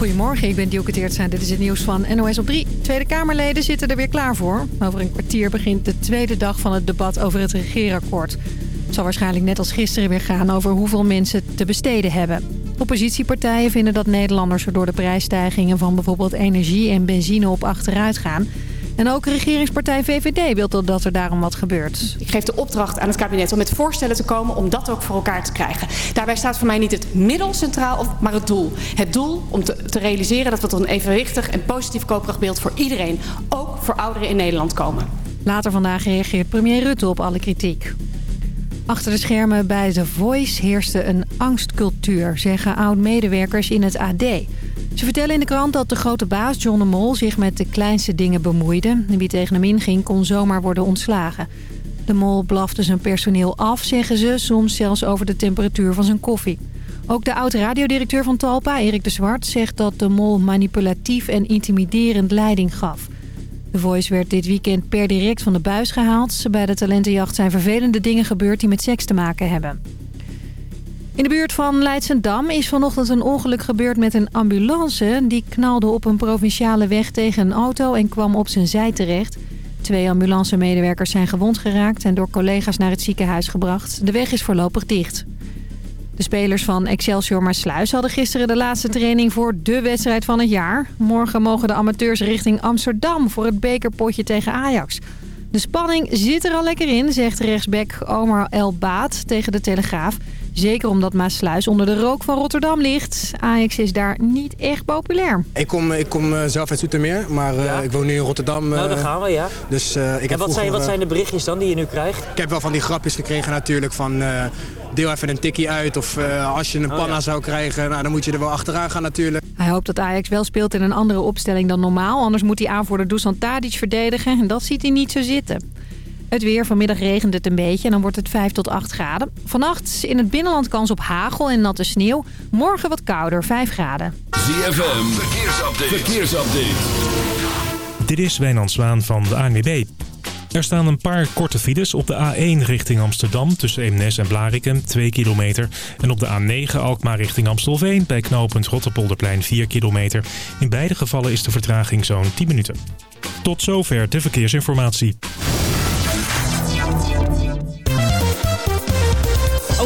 Goedemorgen, ik ben Dielke Teertstra. Dit is het nieuws van NOS op 3. Tweede Kamerleden zitten er weer klaar voor. Over een kwartier begint de tweede dag van het debat over het regeerakkoord. Het zal waarschijnlijk net als gisteren weer gaan over hoeveel mensen te besteden hebben. Oppositiepartijen vinden dat Nederlanders er door de prijsstijgingen van bijvoorbeeld energie en benzine op achteruit gaan... En ook regeringspartij VVD wil dat er daarom wat gebeurt. Ik geef de opdracht aan het kabinet om met voorstellen te komen om dat ook voor elkaar te krijgen. Daarbij staat voor mij niet het middel centraal, maar het doel. Het doel om te, te realiseren dat we tot een evenwichtig en positief koopkrachtbeeld voor iedereen, ook voor ouderen in Nederland komen. Later vandaag reageert premier Rutte op alle kritiek. Achter de schermen bij The Voice heerste een angstcultuur, zeggen oud-medewerkers in het AD. Ze vertellen in de krant dat de grote baas John de Mol zich met de kleinste dingen bemoeide. Wie tegen hem inging kon zomaar worden ontslagen. De Mol blafte zijn personeel af, zeggen ze, soms zelfs over de temperatuur van zijn koffie. Ook de oud-radiodirecteur van Talpa, Erik de Zwart, zegt dat de Mol manipulatief en intimiderend leiding gaf. De Voice werd dit weekend per direct van de buis gehaald. Bij de talentenjacht zijn vervelende dingen gebeurd die met seks te maken hebben. In de buurt van Leidsendam is vanochtend een ongeluk gebeurd met een ambulance. Die knalde op een provinciale weg tegen een auto en kwam op zijn zij terecht. Twee ambulancemedewerkers zijn gewond geraakt en door collega's naar het ziekenhuis gebracht. De weg is voorlopig dicht. De spelers van Excelsior Maassluis hadden gisteren de laatste training voor de wedstrijd van het jaar. Morgen mogen de amateurs richting Amsterdam voor het bekerpotje tegen Ajax. De spanning zit er al lekker in, zegt rechtsback Omar El Baat tegen de Telegraaf. Zeker omdat Maasluis onder de rook van Rotterdam ligt. Ajax is daar niet echt populair. Ik kom, ik kom eh, zelf uit Zoetermeer, maar uh, ik woon nu in Rotterdam. Nou, daar gaan we, ja. Dus, uh, ik en heb wat, vroeger, zijn, wat zijn de berichtjes dan die je nu krijgt? Ik heb wel van die grapjes gekregen natuurlijk van... deel even een tikkie uit of als je een panna oh, ja. zou krijgen, nou, dan moet je er wel achteraan gaan natuurlijk. Hij hoopt dat Ajax wel speelt in een andere opstelling dan normaal. Anders moet hij aanvoerder Dusan Tadic verdedigen en dat ziet hij niet zo zitten. Het weer, vanmiddag regent het een beetje en dan wordt het 5 tot 8 graden. Vannacht in het binnenland kans op hagel en natte sneeuw. Morgen wat kouder, 5 graden. ZFM, verkeersupdate. verkeersupdate. Dit is Wijnand Zwaan van de ANWB. Er staan een paar korte files op de A1 richting Amsterdam tussen Eemnes en Blarikum, 2 kilometer. En op de A9 Alkmaar richting Amstelveen bij knooppunt Rotterpolderplein 4 kilometer. In beide gevallen is de vertraging zo'n 10 minuten. Tot zover de verkeersinformatie.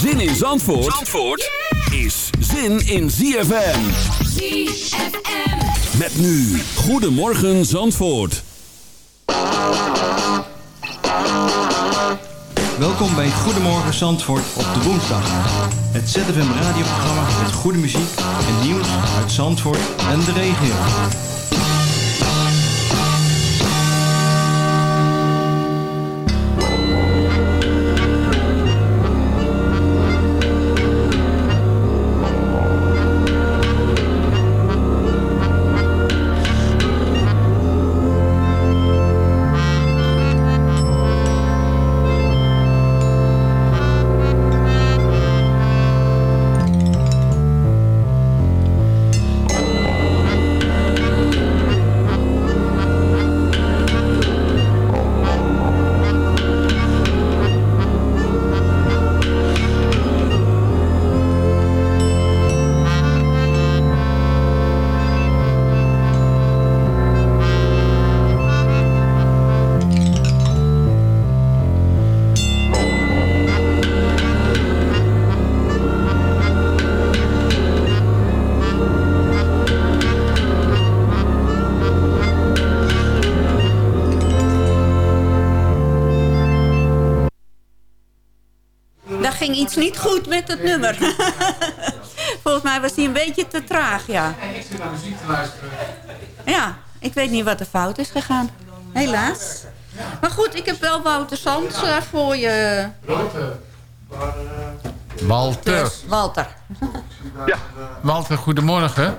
Zin in Zandvoort, Zandvoort is zin in ZFM. ZFM. Met nu, Goedemorgen Zandvoort. Welkom bij Goedemorgen Zandvoort op de woensdag. Het ZFM radioprogramma met goede muziek en nieuws uit Zandvoort en de regio. Iets niet goed met het nummer. Volgens mij was hij een beetje te traag, ja. Ik zit naar muziek te luisteren. Ja, ik weet niet wat er fout is gegaan. Helaas. Maar goed, ik heb wel Wouter Sands uh, voor je. Walter. Walter. Walter. Ja. Walter, goedemorgen.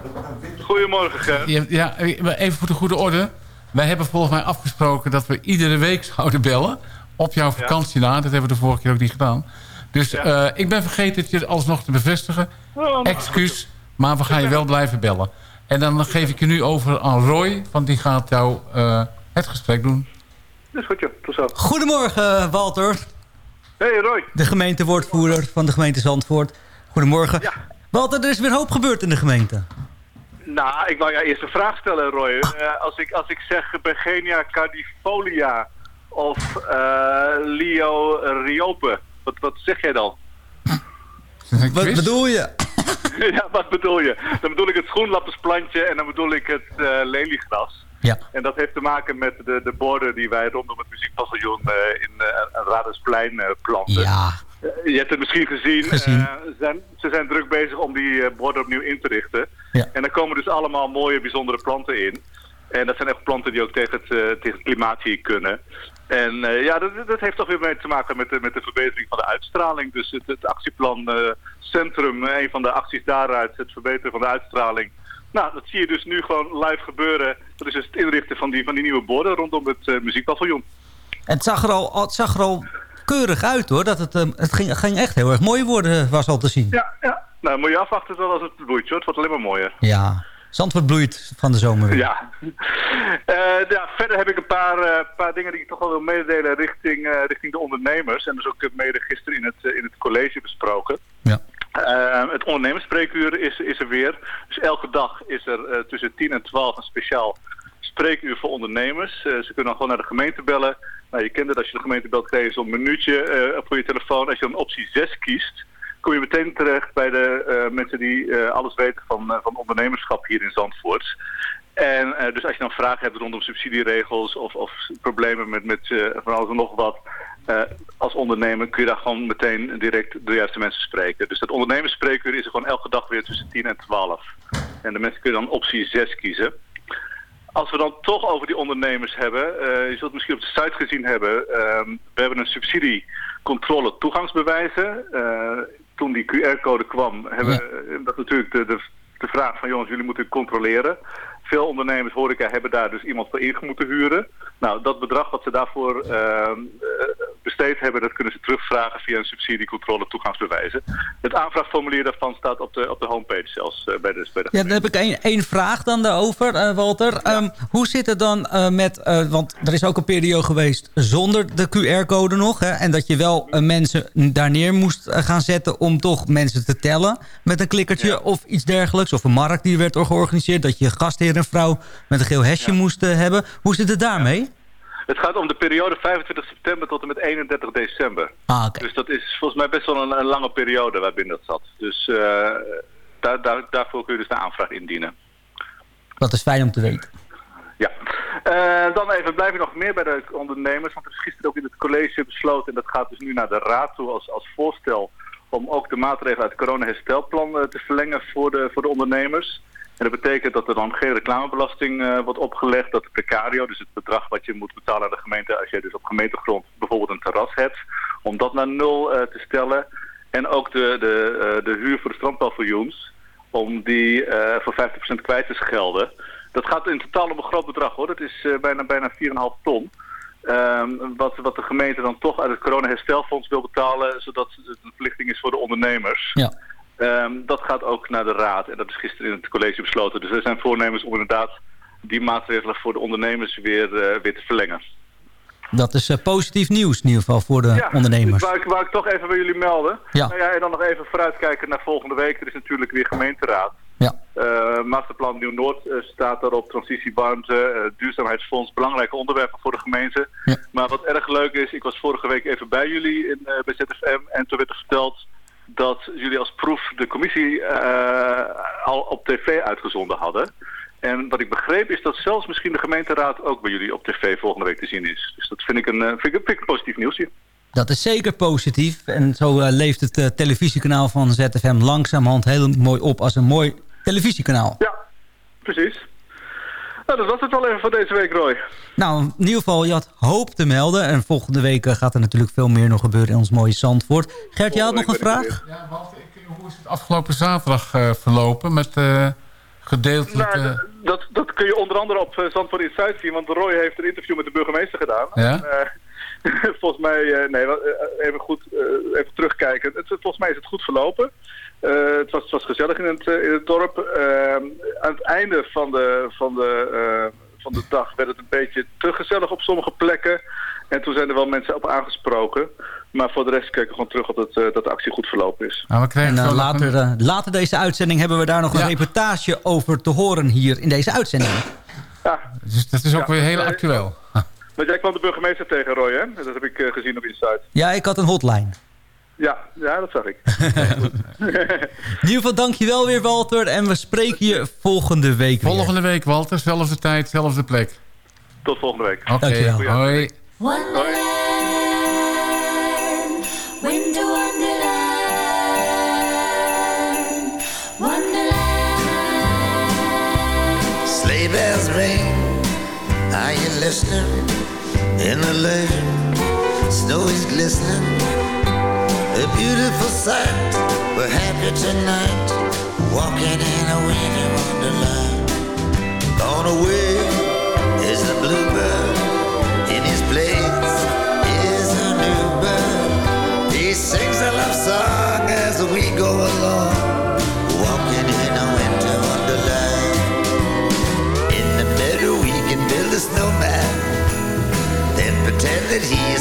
Goedemorgen, Ger. Ja, ja, even voor de goede orde. Wij hebben volgens mij afgesproken dat we iedere week zouden bellen. Op jouw vakantie na. Dat hebben we de vorige keer ook niet gedaan. Dus eh, ik ben vergeten het je alsnog te bevestigen. Oh, Excuus, maar we gaan je wel blijven bellen. En dan geef ik je nu over aan Roy, want die gaat jou eh, het gesprek doen. Dat is goed, joh. Tot zo. Goedemorgen, Walter. Hey, Roy. De gemeentewoordvoerder van de gemeente Zandvoort. Goedemorgen. Walter, er is weer hoop gebeurd in de gemeente. Nou, ik wou jou eerst een vraag stellen, Roy. Eh, als, ik, als ik zeg Begenia cardifolia of eh, Leo riope, wat, wat zeg jij dan? Wat bedoel je? ja, wat bedoel je? Dan bedoel ik het schoenlappersplantje en dan bedoel ik het uh, leliegras. Ja. En dat heeft te maken met de, de borden die wij rondom het muziekpaviljoen uh, in uh, Radersplein planten. Ja. je hebt het misschien gezien. gezien. zijn, ze zijn druk bezig om die borden opnieuw in te richten. Ja. En daar komen dus allemaal mooie, bijzondere planten in. En dat zijn echt planten die ook tegen het, tegen het klimaat hier kunnen. En uh, ja, dat, dat, heeft toch weer mee te maken met de, met de verbetering van de uitstraling. Dus het, het actieplan uh, Centrum, een van de acties daaruit, het verbeteren van de uitstraling. Nou, dat zie je dus nu gewoon live gebeuren. Dat is dus het inrichten van die, van die nieuwe borden rondom het uh, muziekpaviljoen. En het zag, er al, het zag er al keurig uit hoor. Dat het, het ging, ging echt heel erg mooi worden, was al te zien. Ja, ja. Nou, moet je afwachten als het bloeit hoor. Het wordt alleen maar mooier. Ja. Zandvoort bloeit van de zomer weer. Ja. Uh, ja, verder heb ik een paar, uh, paar dingen die ik toch wel wil mededelen richting, uh, richting de ondernemers. En dus ook mede gisteren in het, in het college besproken. Ja. het ondernemersspreekuur is, is er weer. Dus elke dag is er tussen 10 en 12 een speciaal spreekuur voor ondernemers. ze kunnen dan gewoon naar de gemeente bellen. Nou, je kent het, als je de gemeente belt, krijg je zo'n minuutje voor je telefoon. Als je dan optie 6 kiest, kom je meteen terecht bij de uh, mensen die uh, alles weten van, uh, van ondernemerschap hier in Zandvoort. En dus als je dan vragen hebt rondom subsidieregels of, of problemen met, met van alles en nog wat, als ondernemer kun je daar gewoon meteen direct de juiste mensen spreken. Dus dat ondernemersspreekuur is er gewoon elke dag weer tussen 10 en 12. En de mensen kunnen dan optie 6 kiezen. Als we dan toch over die ondernemers hebben, je zult het misschien op de site gezien hebben, we hebben een subsidiecontrole toegangsbewijzen toen die QR-code kwam, hebben we dat natuurlijk de, de, de vraag van jongens, jullie moeten controleren. Veel ondernemers, horeca, hebben daar dus iemand voor in moeten huren. Nou, dat bedrag wat ze daarvoor uh, besteed hebben, dat kunnen ze terugvragen via een subsidiecontrole toegangsbewijzen. Het aanvraagformulier daarvan staat op de, op de homepage zelfs uh, bij de, bij de Ja, dan heb ik één, één vraag dan daarover, uh, Walter. Ja. Um, hoe zit het dan uh, met, want er is ook een periode geweest zonder de QR-code nog. Hè, en dat je wel mensen daar neer moest gaan zetten om toch mensen te tellen met een klikkertje ja. of iets dergelijks. Of een markt die werd georganiseerd, dat je gastheer en vrouw met een geel hesje ja. moest hebben. Hoe zit het daarmee? Het gaat om de periode 25 september tot en met 31 december. Ah, okay. Dus dat is volgens mij best wel een, een lange periode waarbinnen dat zat. Dus uh, daar, daar, daarvoor kun je dus de aanvraag indienen. Dat is fijn om te weten. Ja. Uh, dan even blijf ik nog meer bij de ondernemers. Want er is gisteren ook in het college besloten... en dat gaat dus nu naar de raad toe als, als voorstel... om ook de maatregelen uit het corona-herstelplan uh, te verlengen voor de, voor de ondernemers... En dat betekent dat er dan geen reclamebelasting uh, wordt opgelegd. Dat de precario, dus het bedrag wat je moet betalen aan de gemeente... als je dus op gemeentegrond bijvoorbeeld een terras hebt... om dat naar nul uh, te stellen. En ook de, de, uh, de huur voor de strandpaviljoens... om die voor 50% kwijt te schelden. Dat gaat in totaal om een groot bedrag hoor. Dat is bijna, bijna 4,5 ton. Um, wat, wat de gemeente dan toch uit het corona-herstelfonds wil betalen... zodat het een verplichting is voor de ondernemers... Ja. Um, dat gaat ook naar de raad en dat is gisteren in het college besloten. Dus er zijn voornemens om inderdaad die maatregelen voor de ondernemers weer, uh, weer te verlengen. Dat is uh, positief nieuws in ieder geval voor de ja, ondernemers. Ja, ik, wou ik toch even bij jullie melden. Ja. Nou ja, en dan nog even vooruitkijken naar volgende week. Er is natuurlijk weer gemeenteraad. Ja. Uh, masterplan Nieuw-Noord staat daarop, transitiewarmte, duurzaamheidsfonds, belangrijke onderwerpen voor de gemeente. Ja. Maar wat erg leuk is, ik was vorige week even bij jullie in, bij ZFM en toen werd er verteld dat jullie als proef de commissie uh, al op tv uitgezonden hadden. En wat ik begreep is dat zelfs misschien de gemeenteraad ook bij jullie op tv volgende week te zien is. Dus dat vind ik een, uh, vind ik, vind ik een positief nieuwsje. Dat is zeker positief. En zo uh, leeft het uh, televisiekanaal van ZFM langzamerhand heel mooi op als een mooi televisiekanaal. Ja, precies. Nou, dat was het wel even voor deze week, Roy. Nou, in ieder geval, je had hoop te melden. En volgende week gaat er natuurlijk veel meer nog gebeuren in ons mooie Zandvoort. Gert, je had nog een vraag? Ja, want ik, hoe is het afgelopen zaterdag uh, verlopen met uh, gedeeltelijk... Nou, eh, dat, dat kun je onder andere op Zandvoort Inside zien, want Roy heeft een interview met de burgemeester gedaan. Ja? En, uh, volgens mij, nee, even goed, even terugkijken. Het, volgens mij is het goed verlopen. Het, was, het was gezellig in het, in het dorp. aan het einde van de, van, de, van de dag werd het een beetje te gezellig op sommige plekken. En toen zijn er wel mensen op aangesproken. Maar voor de rest kijken we gewoon terug op dat, uh, dat de actie goed verlopen is. Nou, we en uh, later, uh, later deze uitzending hebben we daar nog ja. een reportage over te horen hier in deze uitzending. Ja. Dus dat is ook ja, weer heel actueel. Want jij kwam de burgemeester tegen, Roy, hè? Dat heb ik gezien op Inside. Ja, ik had een hotline. Ja, ja, dat zag ik. in ieder geval dankjewel weer, Walter. En we spreken je volgende week weer. Volgende week, Walter. Zelfde tijd, zelfde plek. Tot volgende week. Oké, okay, hoi. Hoi. Sleigh bells ring, are you listening? In the lane, snow is glistening. A beautiful sight, we're happy tonight. Walking in a winter wonderland. Gone away is the bluebird in his place is a new bird. He sings a love song as we go along, walking in a winter wonderland. In the meadow we can build a snowman, then pretend that he is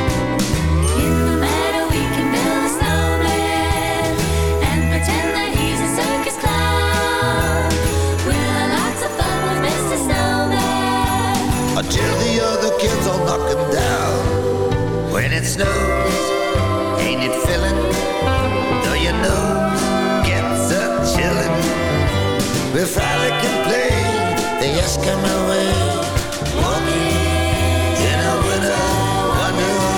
Until the other kids all knock him down. When it snows, ain't it filling? Though your nose gets a chillin'. We frolic and play the Eskimo way. Walking in a winter wonderland.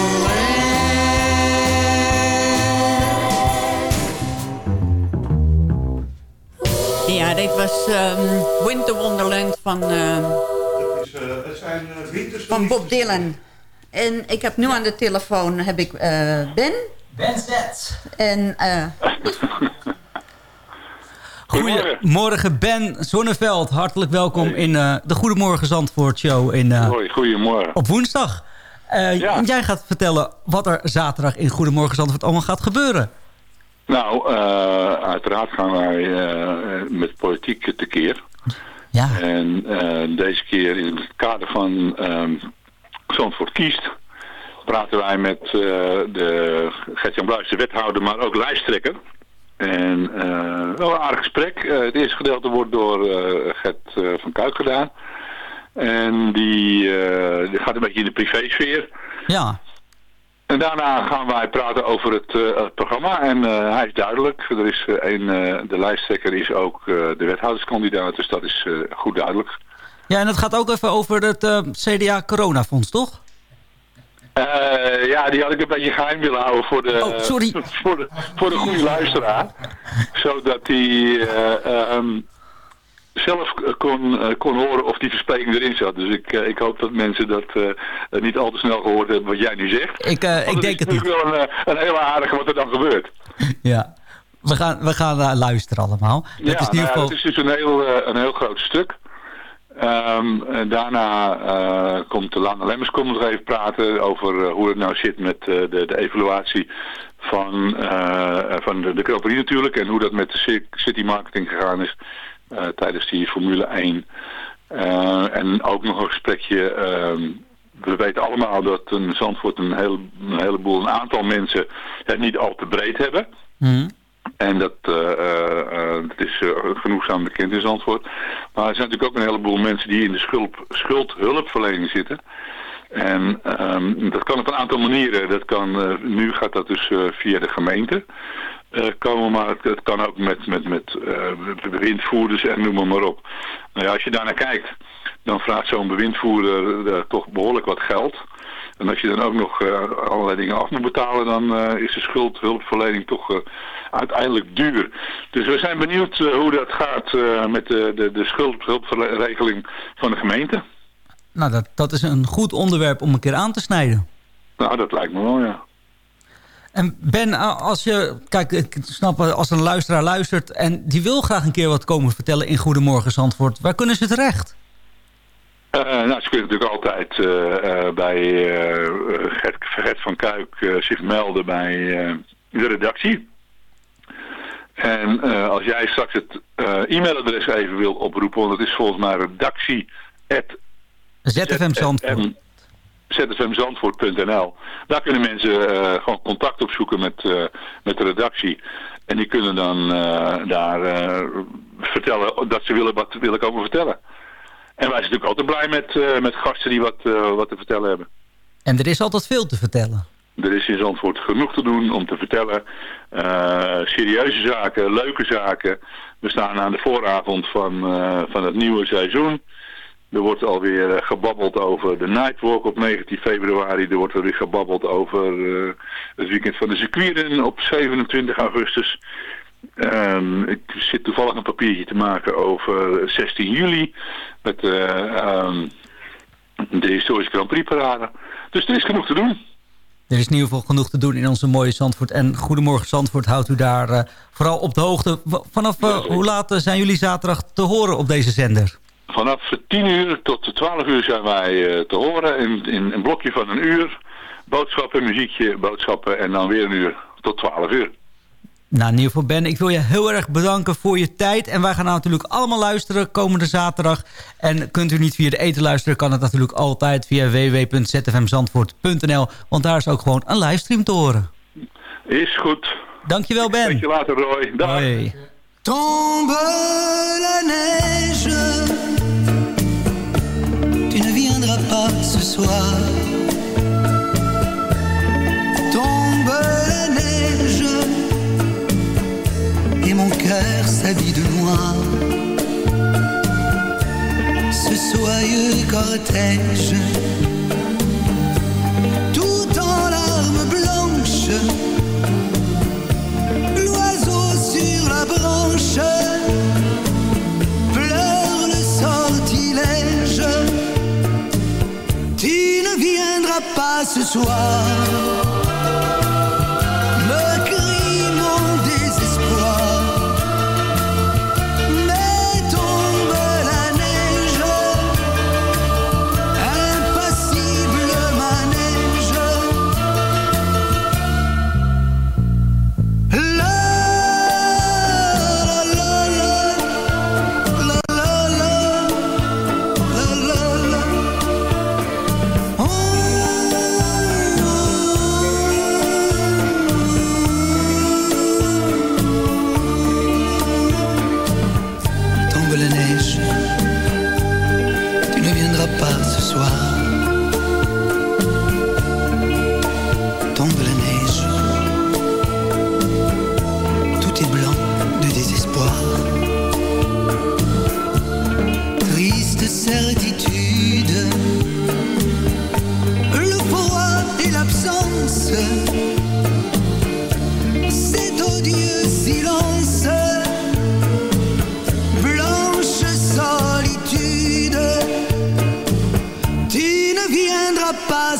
Ja, dit was um, Winter Wonderland van, uh, van Bob Dylan. En ik heb nu aan de telefoon heb ik, Ben. Ben Zet. En Goedemorgen Ben Zonneveld. Hartelijk welkom hey. in uh, de Goedemorgen Zandvoort show in, uh, Hoi, goedemorgen. op woensdag. Uh, ja. Jij gaat vertellen wat er zaterdag in Goedemorgen Zandvoort allemaal gaat gebeuren. Nou, uiteraard gaan wij met politiek tekeer. Ja. En deze keer in het kader van Zandvoort kiest praten wij met de Gert-Jan Bluis, de wethouder, maar ook lijsttrekker. En uh, wel een aardig gesprek. Het eerste gedeelte wordt door Gert van Kuik gedaan. En die, die, gaat een beetje in de privésfeer. Ja. En daarna gaan wij praten over het, het programma. En hij is duidelijk. Er is een, de lijsttrekker is ook de wethouderskandidaat. Dus dat is goed duidelijk. Ja, en het gaat ook even over het CDA Coronafonds, toch? Ja, die had ik een beetje geheim willen houden voor de, oh, sorry. voor de, voor de goede luisteraar. Zodat um, zelf kon, kon horen of die verspreking erin zat. Dus ik, ik hoop dat mensen dat niet al te snel gehoord hebben wat jij nu zegt. Ik, ik denk het niet. Het is wel een, een hele aardige wat er dan gebeurt. Ja, we gaan, we gaan luisteren allemaal. Ja, dat is, in ieder geval... nou ja, het is dus een heel, een heel groot stuk. Um, en daarna uh, komt de Lange Lemmers komt nog even praten over uh, hoe het nou zit met uh, de, de evaluatie van, van de, de natuurlijk. En hoe dat met de city marketing gegaan is tijdens die Formule 1. en ook nog een gesprekje. we weten allemaal dat een Zandvoort een, heel, een heleboel, een aantal mensen het niet al te breed hebben. Mm. En dat, uh, uh, dat is uh, genoegzaam bekend in Zandvoort. Maar er zijn natuurlijk ook een heleboel mensen die in de schuld, schuldhulpverlening zitten. En um, dat kan op een aantal manieren. Dat kan, nu gaat dat dus via de gemeente komen, maar het, het, kan ook met, met, met bewindvoerders en noem maar, maar op. Nou ja, als je daarnaar kijkt, dan vraagt zo'n bewindvoerder toch behoorlijk wat geld. En als je dan ook nog eh, allerlei dingen af moet betalen, dan eh, is de schuldhulpverlening toch eh, uiteindelijk duur. Dus we zijn benieuwd eh, hoe dat gaat eh, met de, de, de schuldhulpregeling van de gemeente. Nou, dat, dat is een goed onderwerp om een keer aan te snijden. Nou, dat lijkt me wel, ja. En Ben, als je... Kijk, ik snap als een luisteraar luistert... en die wil graag een keer wat komen vertellen in Goedemorgen Zandvoort... waar kunnen ze terecht? Eh, nou, ze kunnen natuurlijk altijd eh, eh, bij eh, Gert, Gert van Kuik eh, zich melden bij eh, de redactie. En eh, als jij straks het eh, e-mailadres even wil oproepen, want het is volgens mij redactie ZFM Zandvoort. zfmzandvoort.nl. Daar kunnen mensen eh, gewoon contact opzoeken met, eh, met de redactie. En die kunnen dan eh, daar vertellen dat ze willen wat willen komen vertellen. En wij zijn natuurlijk altijd blij met, met gasten die wat, wat te vertellen hebben. En er is altijd veel te vertellen. Er is in Zandvoort genoeg te doen om te vertellen. Serieuze zaken, leuke zaken. We staan aan de vooravond van, van het nieuwe seizoen. Er wordt alweer eh, gebabbeld over de Nightwalk op 19 februari. Er wordt weer gebabbeld over eh, het weekend van de circuiten op 27 augustus. Ehm, ik zit toevallig een papiertje te maken over 16 juli. Met eh, ehm, de historische Grand Prix parade. Dus er is genoeg te doen. Er is in ieder geval genoeg te doen in onze mooie Zandvoort. En Goedemorgen Zandvoort houdt u daar vooral op de hoogte. Vanaf hoe laat zijn jullie zaterdag te horen op deze zender? Vanaf 10 uur tot 12 uur zijn wij eh, te horen in, in een blokje van een uur. Boodschappen, muziekje, boodschappen en dan weer een uur tot 12 uur. Nou, in ieder geval Ben, ik wil je heel erg bedanken voor je tijd. En wij gaan nou natuurlijk allemaal luisteren komende zaterdag. En kunt u niet via de eten luisteren, kan het natuurlijk altijd via www.zfmzandvoort.nl. Want daar is ook gewoon een livestream te horen. Is goed. Dankjewel Ben. Tot je later Roy. Dag. Hoi. Tombe la neige, pas ce soir. Tombe la neige, et mon cœur s'habille de noir. Ce soyeux cortège, tout en larmes blanches L'oiseau sur la branche ce soir.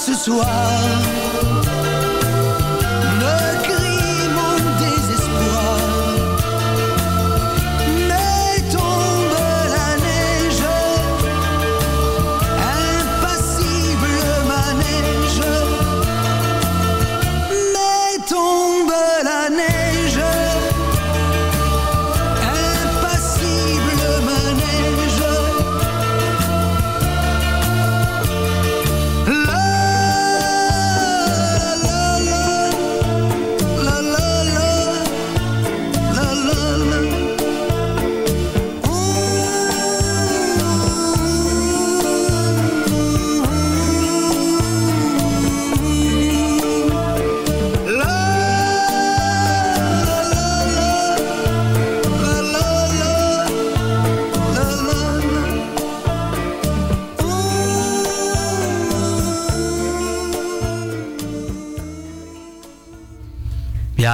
Ce soir.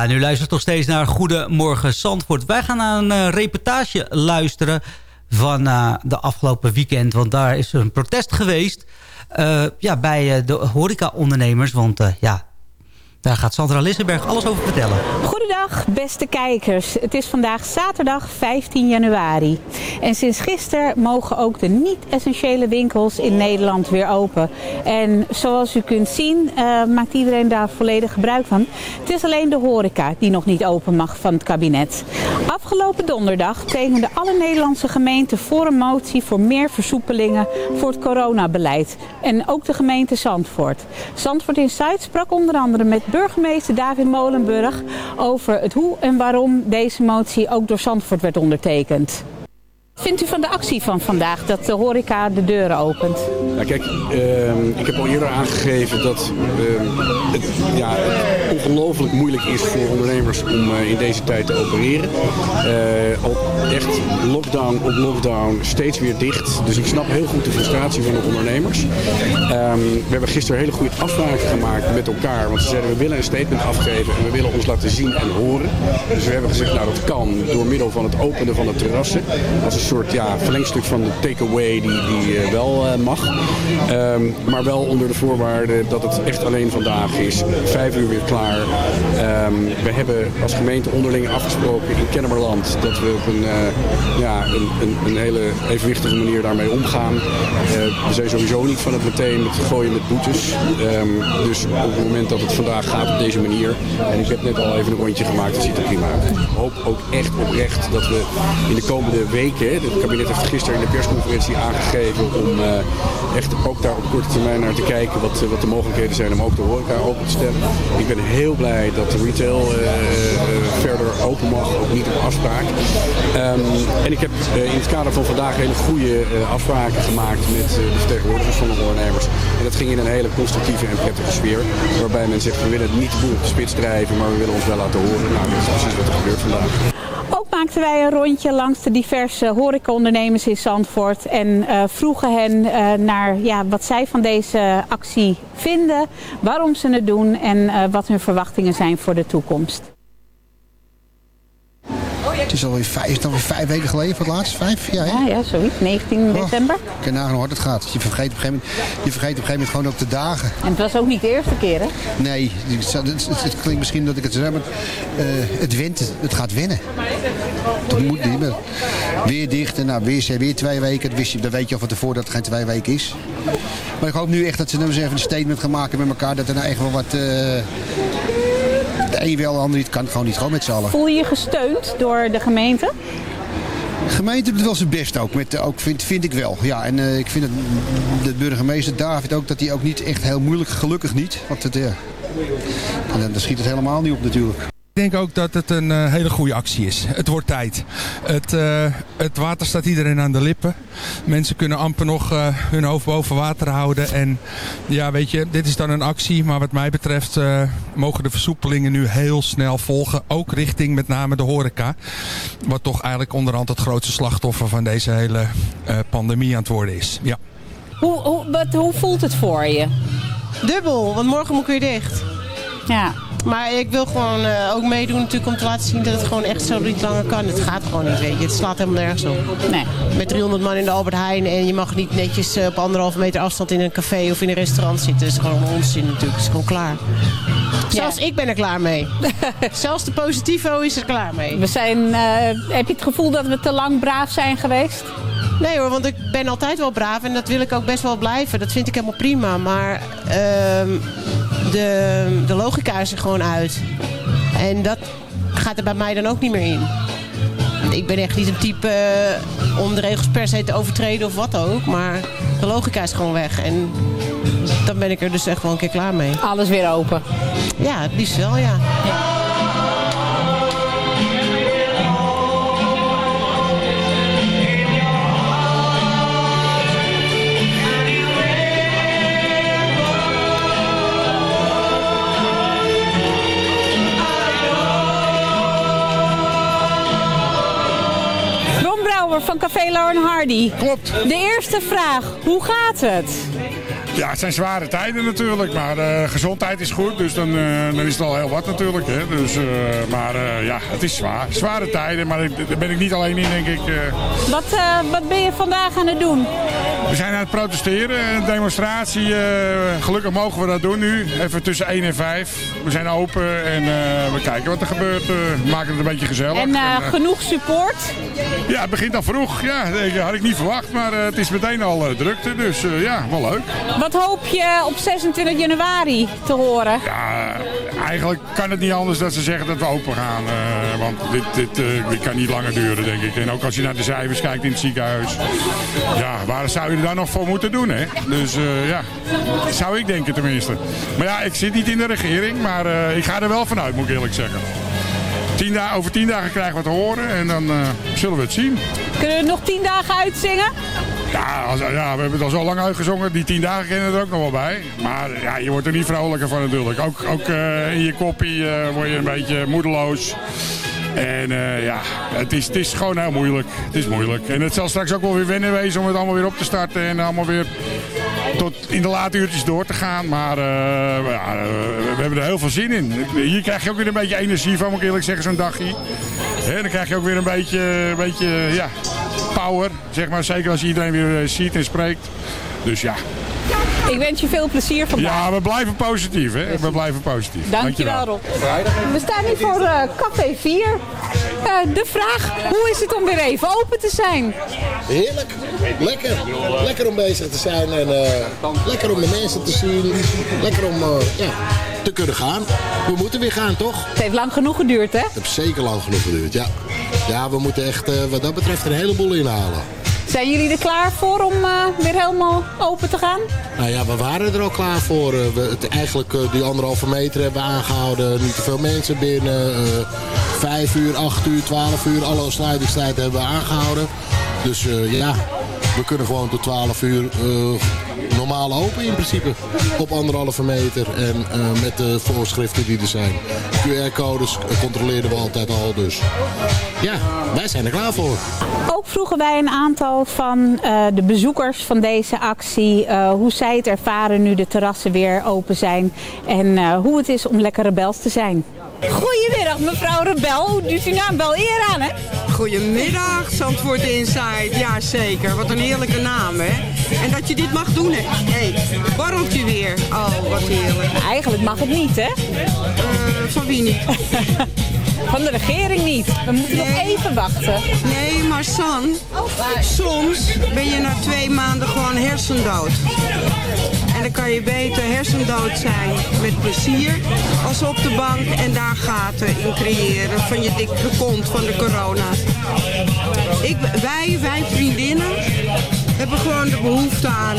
Nu luistert nog steeds naar Goedemorgen Zandvoort. Wij gaan naar een eh, reportage luisteren van eh, de afgelopen weekend. Want daar is een protest geweest eh, ja, bij de horeca-ondernemers. Want ja, daar gaat Sandra Lissenberg alles over vertellen. Goedendag beste kijkers. Het is vandaag zaterdag 15 januari. En sinds gisteren mogen ook de niet-essentiële winkels in Nederland weer open. En zoals u kunt zien eh, maakt iedereen daar volledig gebruik van. Het is alleen de horeca die nog niet open mag van het kabinet. Afgelopen donderdag tekenden alle Nederlandse gemeenten voor een motie voor meer versoepelingen voor het coronabeleid. En ook de gemeente Zandvoort. Zandvoort Insight sprak onder andere met burgemeester David Molenburg over het hoe en waarom deze motie ook door Zandvoort werd ondertekend. Vindt u van de actie van vandaag dat de horeca de deuren opent? Ja, kijk, ehm, ik heb al eerder aangegeven dat ehm, het, ja, ongelooflijk moeilijk is voor ondernemers om eh, in deze tijd te opereren. Eh, al echt lockdown op lockdown, steeds weer dicht. Dus ik snap heel goed de frustratie van de ondernemers. Ehm, we hebben gisteren hele goede afspraken gemaakt met elkaar. Want ze zeiden we willen een statement afgeven en we willen ons laten zien en horen. Dus we hebben gezegd nou dat kan door middel van het openen van de terrassen. Als soort ja, verlengstuk van de takeaway die, die eh, wel eh, mag. Ehm, maar wel onder de voorwaarde dat het echt alleen vandaag is. Vijf uur weer klaar. Ehm, we hebben als gemeente onderling afgesproken in Kennemerland dat we op een, eh, ja, een, een, hele evenwichtige manier daarmee omgaan. We zijn sowieso niet van het meteen met gooien met boetes. Ehm, dus op het moment dat het vandaag gaat op deze manier. En ik heb net al even een rondje gemaakt, dat ziet er prima uit. Ik hoop ook echt oprecht dat we in de komende weken, het kabinet heeft gisteren in de persconferentie aangegeven om eh, echt ook daar op korte termijn naar te kijken wat, wat de mogelijkheden zijn om ook de horeca open te stellen. Ik ben heel blij dat de retail eh, eh, verder open mag, ook niet op afspraak. Ehm, en ik heb in het kader van vandaag hele goede afspraken gemaakt met de vertegenwoordigers van de ondernemers. En dat ging in een hele constructieve en prettige sfeer. Waarbij men zegt, we willen niet de boel op de spits drijven, maar we willen ons wel laten horen. Nou, dat is wat er gebeurt vandaag. Ook maakten wij een rondje langs de diverse horecaondernemers in Zandvoort. En eh, vroegen hen eh, naar ja, wat zij van deze actie vinden. Waarom ze het doen en eh, wat hun verwachtingen zijn voor de toekomst. Het is alweer vijf, is het alweer vijf weken geleden voor het laatst. Vijf? Ja? Ja, ja zoiets. 19 december. Ik kan nagaan hoe hard het gaat. Je vergeet op een gegeven moment, je vergeet op een gegeven moment gewoon ook de dagen. En het was ook niet de eerste keer, hè? Nee, het, het, het- het klinkt misschien dat ik het zeg, maar eh, het wint, het gaat winnen. Dat moet niet meer. Weer dicht en nou, weer, weer twee weken. Dat, wist je, dat weet je al van tevoren dat het geen twee weken is. Maar ik hoop nu echt dat ze nou eens even een statement gaan maken met elkaar. Dat er nou echt wel wat... eh, de een wel, de ander niet. Kan gewoon niet, gewoon met z'n allen. Voel je je gesteund door de gemeente? De gemeente doet wel zijn best ook, met, ook vind, vind ik wel. Ja, en eh, ik vind het, de burgemeester David ook, dat hij ook niet echt heel moeilijk, gelukkig niet. Want het, en dan schiet het helemaal niet op natuurlijk. Ik denk ook dat het een eh, hele goede actie is. Het wordt tijd. Het, eh, het water staat iedereen aan de lippen. Mensen kunnen amper nog eh, hun hoofd boven water houden. En ja, weet je, dit is dan een actie. Maar wat mij betreft eh, mogen de versoepelingen nu heel snel volgen. Ook richting met name de horeca. Wat toch eigenlijk onderhand het grootste slachtoffer van deze hele eh, pandemie aan het worden is. Ja. Hoe, hoe, wat, hoe voelt het voor je? Dubbel, want morgen moet ik weer dicht. Ja. Maar ik wil gewoon eh, ook meedoen natuurlijk om te laten zien dat het gewoon echt zo niet langer kan. Het gaat gewoon niet, weet je. Het slaat helemaal nergens op. Nee. Met 300 man in de Albert Heijn en je mag niet netjes eh, op anderhalve meter afstand in een café of in een restaurant zitten. Dat is gewoon onzin natuurlijk. Het is gewoon klaar. Zelfs ik ben er klaar mee. Zelfs de positivo is er klaar mee. We zijn, eh, heb je het gevoel dat we te lang braaf zijn geweest? Nee hoor, want ik ben altijd wel braaf en dat wil ik ook best wel blijven. Dat vind ik helemaal prima. Maar ehm, de, de logica is er gewoon uit. En dat gaat er bij mij dan ook niet meer in. Ik ben echt niet een type eh, om de regels per se te overtreden of wat ook. Maar de logica is gewoon weg. En dan ben ik er dus echt wel een keer klaar mee. Alles weer open? Ja, het liefst wel, ja. Brouwer van Café Lauren Hardy. Klopt. De eerste vraag, hoe gaat het? Ja, het zijn zware tijden natuurlijk, maar eh, gezondheid is goed, dus dan, eh, dan is het al heel wat natuurlijk. Hè. Dus, eh, maar ja, het is zwaar. Zware tijden, maar ik- daar ben ik niet alleen in, denk ik. Wat, wat ben je vandaag aan het doen? We zijn aan het protesteren, een demonstratie. eh, gelukkig mogen we dat doen nu, even tussen 1 en 5. We zijn open en eh, we kijken wat er gebeurt. eh, we maken het een beetje gezellig. En En, genoeg support? ja, het begint al vroeg. Ja, dat had ik niet verwacht, maar het is meteen al drukte, dus ja, wel leuk. Wat hoop je op 26 januari te horen? Ja, eigenlijk kan het niet anders dat ze zeggen dat we open gaan. want dit, dit, dit kan niet langer duren, denk ik. En ook als je naar de cijfers kijkt in het ziekenhuis. Ja, waar zou je er dan nog voor moeten doen, hè? Dus eh, ja, zou ik denken tenminste. Maar ja, ik zit niet in de regering, maar eh, ik ga er wel vanuit, moet ik eerlijk zeggen. Tien da over tien dagen krijgen we te horen en dan eh, zullen we het zien. Kunnen we het nog 10 dagen uitzingen? Ja, als, ja, we hebben het al zo lang uitgezongen. Die tien dagen kennen er ook nog wel bij. Maar ja, je wordt er niet vrolijker van natuurlijk. Ook, ook in je koppie word je een beetje moedeloos. En eh, ja, het is, het is gewoon heel moeilijk. Het is moeilijk. En het zal straks ook wel weer wennen wezen om het allemaal weer op te starten. En allemaal weer tot in de late uurtjes door te gaan. Maar eh, ja, eh, we hebben er heel veel zin in. Hier krijg je ook weer een beetje energie van, moet ik eerlijk zeggen, zo'n dagje. Hè, dan krijg je ook weer een beetje, een beetje ja, power, zeg maar. Zeker als iedereen weer ziet en spreekt. Dus ja. Ik wens je veel plezier vandaag. Ja, we blijven positief, hè. We blijven positief. Dankjewel Rob. We staan hier voor eh, Café 4. Eh, de vraag, hoe is het om weer even open te zijn? Heerlijk. Lekker. Lekker om bezig te zijn en eh, lekker om de mensen te zien. Lekker om eh, ja, te kunnen gaan. We moeten weer gaan, toch? Het heeft lang genoeg geduurd, hè? Het heeft zeker lang genoeg geduurd, ja. Ja, we moeten echt eh, wat dat betreft een heleboel inhalen. Zijn jullie er klaar voor om eh, weer helemaal open te gaan? Nou ja, we waren er al klaar voor. Eh, we, het, eigenlijk eh, die anderhalve meter hebben we aangehouden. Niet te veel mensen binnen. vijf uur, acht uur, twaalf uur. Alle sluitingstijd hebben we aangehouden. Dus ja, we kunnen gewoon tot 12 uur eh, normaal open in principe. Op anderhalve meter en eh, met de voorschriften die er zijn. QR-codes controleren we altijd al. Dus ja, wij zijn er klaar voor. Ook vroegen wij een aantal van eh, de bezoekers van deze actie hoe zij het ervaren nu de terrassen weer open zijn en hoe het is om lekker rebels te zijn. Goedemiddag mevrouw Rebel, hoe doet u naam wel eer aan hè? Goedemiddag, Zandvoort Inside. Ja, zeker. Wat een heerlijke naam, hè? En dat je dit mag doen, hè? Hé, hey, borreltje weer. Oh, wat heerlijk. Eigenlijk mag het niet, hè? Eh, van wie niet? Van de regering niet. We moeten nog even wachten. Nee, maar San, soms ben je na twee maanden gewoon hersendood. En dan kan je beter hersendood zijn met plezier als op de bank en daar gaten in creëren van je dikke kont van de corona. Ik, wij, wij vriendinnen gewoon de behoefte aan.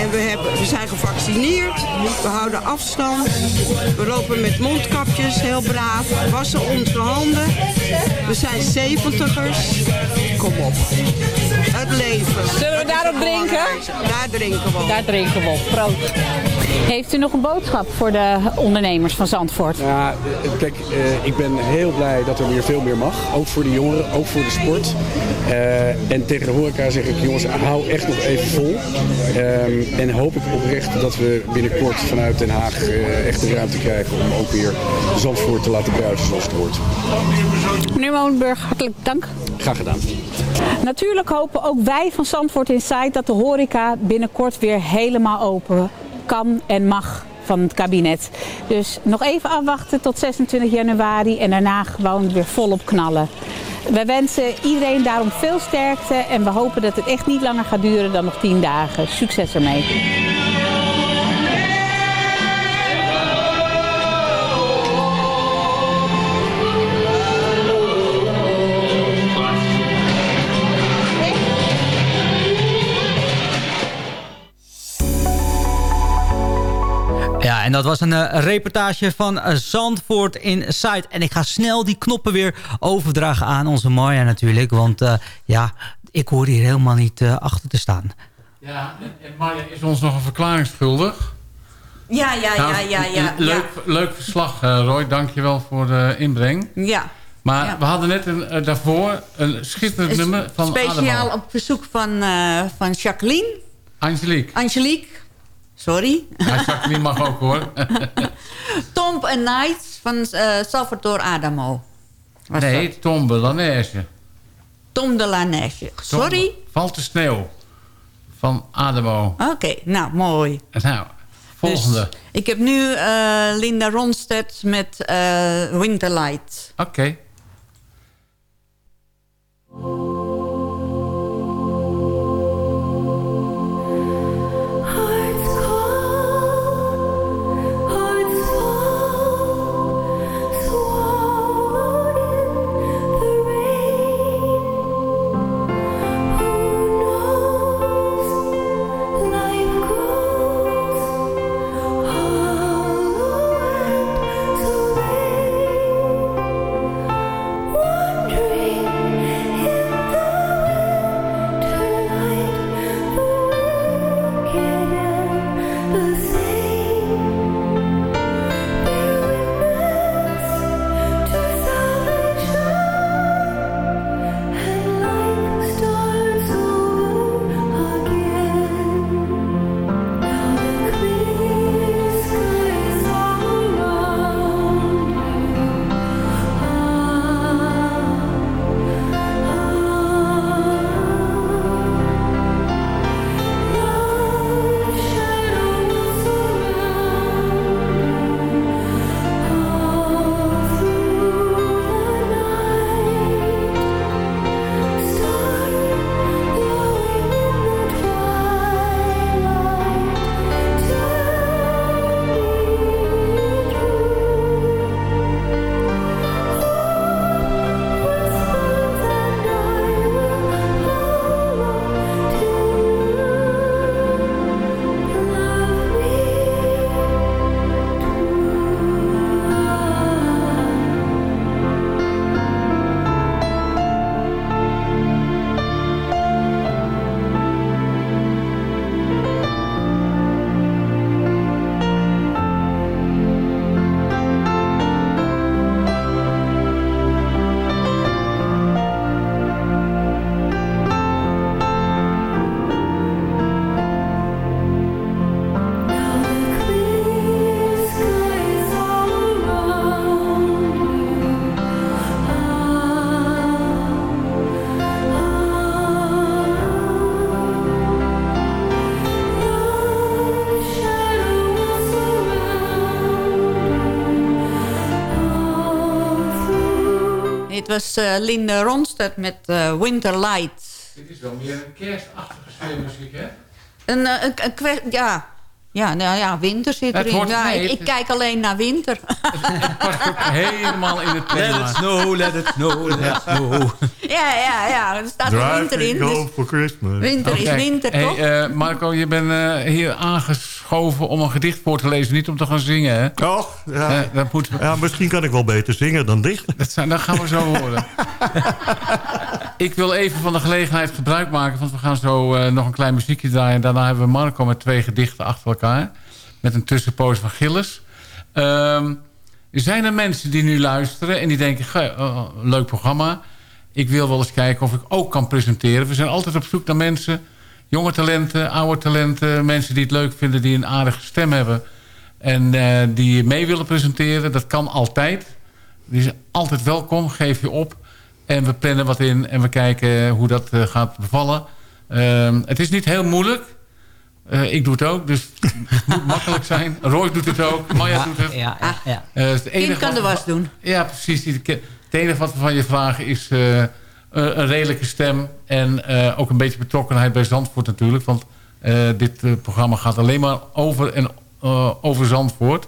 En we, hebben, we zijn gevaccineerd, we houden afstand, we lopen met mondkapjes, heel braaf, wassen onze handen. We zijn zeventigers. Kom op. Het leven. Zullen we daarop drinken? Daar drinken we op. Daar drinken we op. Proost. Heeft u nog een boodschap voor de ondernemers van Zandvoort? Ja, kijk, eh, ik ben heel blij dat er weer veel meer mag. Ook voor de jongeren, ook voor de sport. Eh, en tegen de horeca zeg ik, jongens, hou echt nog even vol. Ehm, en hoop ik oprecht dat we binnenkort vanuit Den Haag eh, echt de ruimte krijgen om ook weer Zandvoort te laten bruisen zoals het hoort. Meneer Molenburg, hartelijk dank. Graag gedaan. Natuurlijk hopen ook wij van Zandvoort Inside dat de horeca binnenkort weer helemaal open kan en mag van het kabinet. Dus nog even afwachten tot 26 januari en daarna gewoon weer volop knallen. Wij wensen iedereen daarom veel sterkte en we hopen dat het echt niet langer gaat duren dan nog 10 dagen. Succes ermee. En dat was een eh, reportage van eh, Zandvoort in Site. En ik ga snel die knoppen weer overdragen aan onze Marja natuurlijk. Want eh, ja, ik hoor hier helemaal niet achter te staan. Ja, en, Marja is ons nog een verklaring schuldig. Ja, ja, ja, Nou, ja, ja. Leuk, leuk verslag, eh, Roy. Dank je wel voor de inbreng. Ja. Maar Ja. we hadden net een, daarvoor een schitterend nummer van Speciaal op verzoek van, eh, van Jacqueline. Angelique. Angelique. Sorry. Hij Jacqueline mag ook hoor. Tomb and Nights van eh, Salvatore Adamo. Was dat? nee, Tombe, Lanège. Tom de la Neige. Sorry? Valt de sneeuw. Van Ademo. Oké, nou, mooi. Nou, volgende. Dus ik heb nu eh, Linda Ronstedt met eh, Winterlight. Oké. Dit was eh, Linde Ronstedt met eh, Winterlight. Dit is wel meer een kerstachtige sfeermuziek, hè? Een, eh, een, een ja. Ja, nou ja, winter zit Het erin. Ja, ik, het- ik kijk alleen naar winter. Helemaal in het thema. Let it snow, let it snow, let it snow. ja, ja, ja. Er staat er winter in. Dus for Christmas. winter is winter, Hey, toch? eh, Marco, je bent eh, hier om een gedicht voor te lezen. Niet om te gaan zingen, hè? Och, ja. Eh, dat moet... ja, misschien kan ik wel beter zingen dan dichten. Dat, zijn, dat gaan we zo horen. ik wil even van de gelegenheid gebruik maken... want we gaan zo eh, nog een klein muziekje draaien. Daarna hebben we Marco met twee gedichten achter elkaar. Met een tussenpoos van Gilles. Ehm, zijn er mensen die nu luisteren en die denken... "Ge- oh, leuk programma. Ik wil wel eens kijken of ik ook kan presenteren. We zijn altijd op zoek naar mensen... jonge talenten, oude talenten... mensen die het leuk vinden, die een aardige stem hebben... en eh, die mee willen presenteren. Dat kan altijd. Die is altijd welkom, geef je op. En we plannen wat in en we kijken hoe dat eh, gaat bevallen. Ehm, het is niet heel moeilijk. Eh, ik doe het ook, dus het moet makkelijk zijn. Roy doet het ook, Maya Ja, doet het. ja, ja, ja. Eh, het Kind enige kan de was doen. Ja, precies. Het enige wat we van je vragen is eh, een, een redelijke stem. En eh, ook een beetje betrokkenheid bij Zandvoort natuurlijk. Want eh, dit eh, programma gaat alleen maar over, en, eh, over Zandvoort.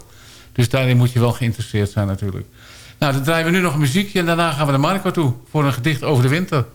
Dus daarin moet je wel geïnteresseerd zijn natuurlijk. Nou, dan draaien we nu nog muziekje. En daarna gaan we naar Marco toe. Voor een gedicht over de winter.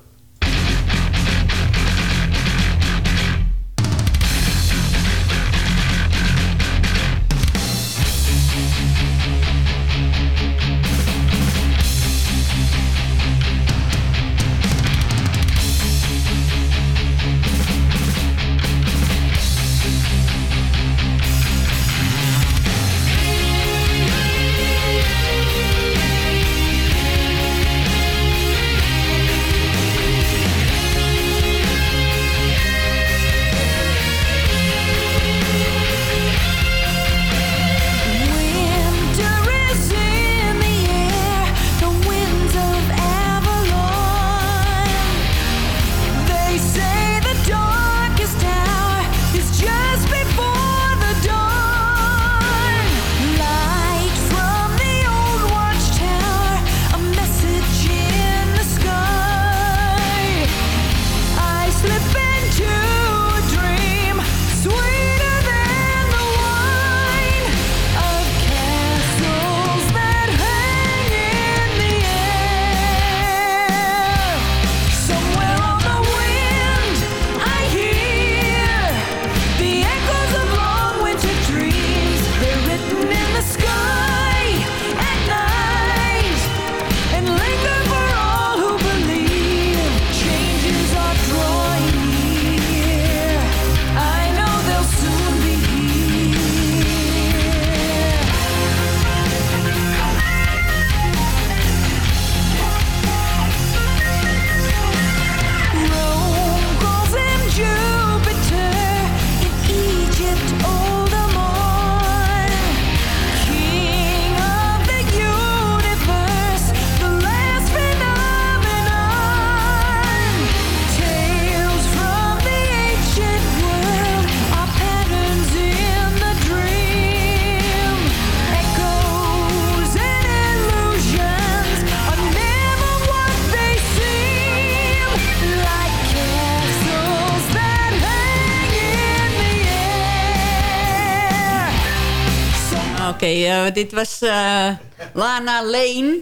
Dit was eh, Lana Lane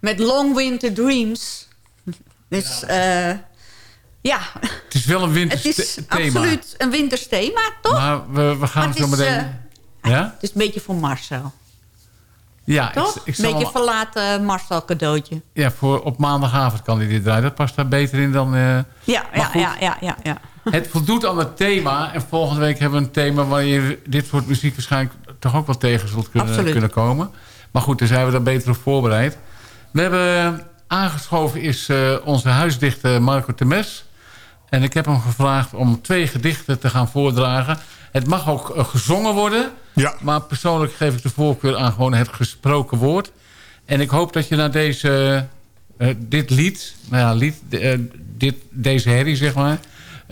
met Long Winter Dreams. Dus eh, ja, Het is wel een winters het is thema. absoluut een winters thema, toch? Maar we, we gaan Maar zo meteen... eh, ja? Het is een beetje voor Marcel, Ja, ik, toch? ik Een zal beetje verlaten Marcel cadeautje. ja, voor op maandagavond kan hij dit draaien. Dat past daar beter in dan... eh, Ja, ja, goed. ja, ja, ja, ja. Het voldoet aan het thema. En volgende week hebben we een thema... waar je dit soort muziek waarschijnlijk toch ook wel tegen zult kunnen, Absoluut. kunnen komen. Maar goed, daar zijn we daar beter op voorbereid. We hebben aangeschoven is eh, onze huisdichter Marco Temes. En ik heb hem gevraagd om twee gedichten te gaan voordragen. Het mag ook eh, gezongen worden. Ja. Maar persoonlijk geef ik de voorkeur aan gewoon het gesproken woord. En ik hoop dat je naar deze, eh, dit lied, nou ja, lied dit, deze herrie zeg maar...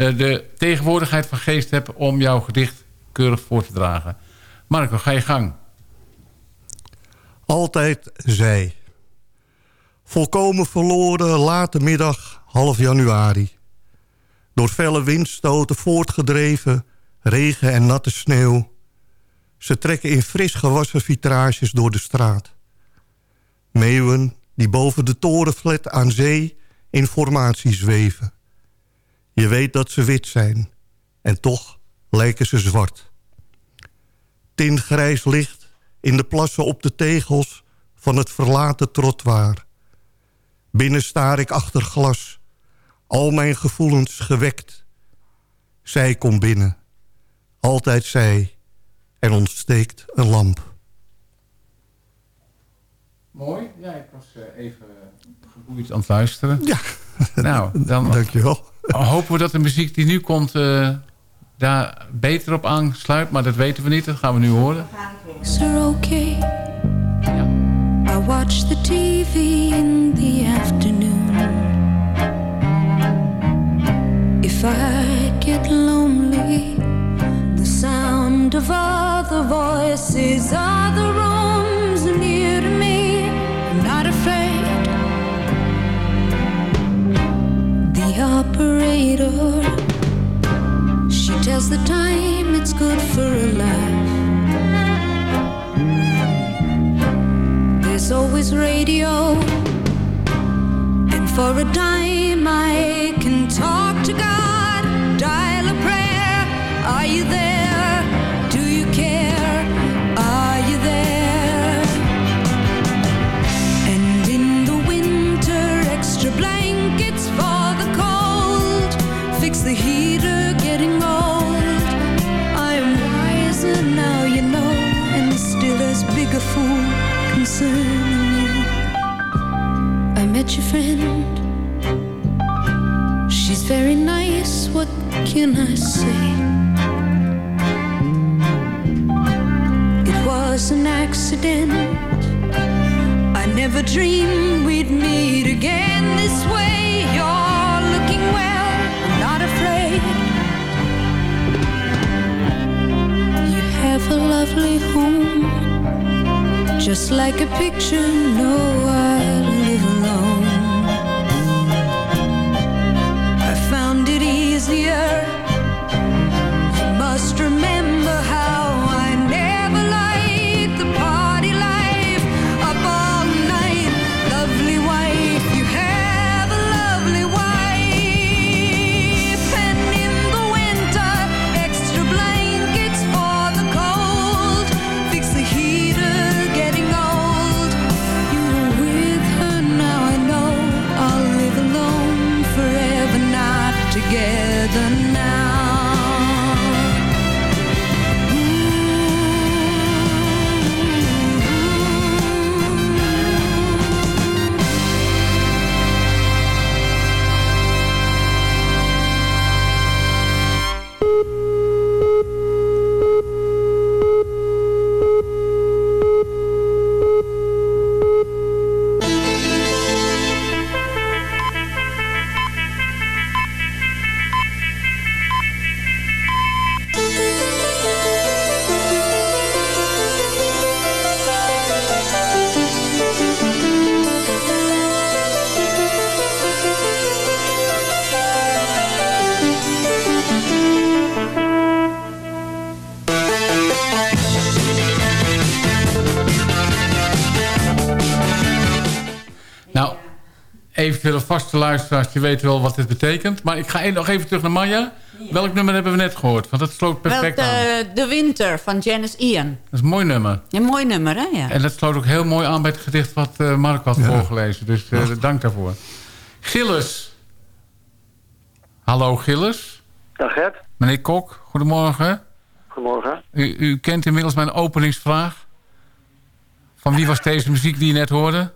eh, de tegenwoordigheid van geest hebt om jouw gedicht keurig voor te dragen. Marco, ga je gang. Altijd zij. Volkomen verloren late middag, half januari. Door felle windstoten voortgedreven, regen en natte sneeuw. Ze trekken in fris gewassen vitrages door de straat. Meeuwen die boven de torenflat aan zee in formatie zweven. Je weet dat ze wit zijn, en toch lijken ze zwart. Tintgrijs licht in de plassen op de tegels van het verlaten trottoir. Binnen staar ik achter glas, al mijn gevoelens gewekt. Zij komt binnen, altijd zij, en ontsteekt een lamp. Mooi. Ja, ik was eh, even geboeid aan het luisteren. Ja. Nou, dan Dankjewel. Hopen we dat de muziek die nu komt eh, daar beter op aansluit. Maar dat weten we niet, dat gaan we nu horen. Are okay. I watch the TV in the afternoon. If I get lonely, the sound of other voices, other rooms The operator, she tells the time it's good for a laugh. There's always radio. And for a dime, I can talk to God. Picture. No, vaste luisteraars, je weet wel wat dit betekent. Maar ik ga nog even terug naar Maya. Welk nummer hebben we net gehoord? Want dat sloot perfect Wel, aan. De Winter van Janice Ian. Dat is een mooi nummer. Een mooi nummer, hè? Ja. En dat sloot ook heel mooi aan bij het gedicht wat eh Mark had voorgelezen. Dus eh, dank daarvoor. Gilles. Hallo Gilles. Dag Gert. Meneer Kok, goedemorgen. Goedemorgen. U, u kent inmiddels mijn openingsvraag. Van wie was deze muziek die je net hoorde?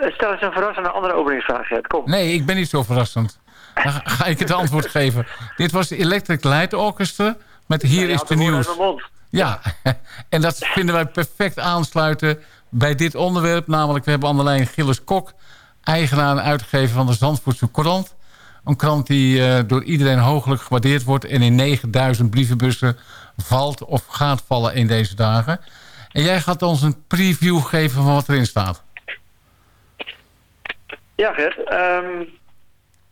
Eh, Stel eens een verrassende andere openingsvraag. Kom. Nee, ik ben niet zo verrassend. Dan ga- ik het antwoord geven. Dit was de Electric Light Orchestra met Hier is de nieuws. Ja, en dat vinden wij perfect aansluiten bij dit onderwerp. Namelijk, we hebben aan de lijn Gilles Kok, eigenaar en uitgever van de Zandvoortse Courant. Een krant die eh, door iedereen hooglijk gewaardeerd wordt... en in 9000 brievenbussen valt of gaat vallen in deze dagen. En jij gaat ons een preview geven van wat erin staat. Ja, Gert. Ehm,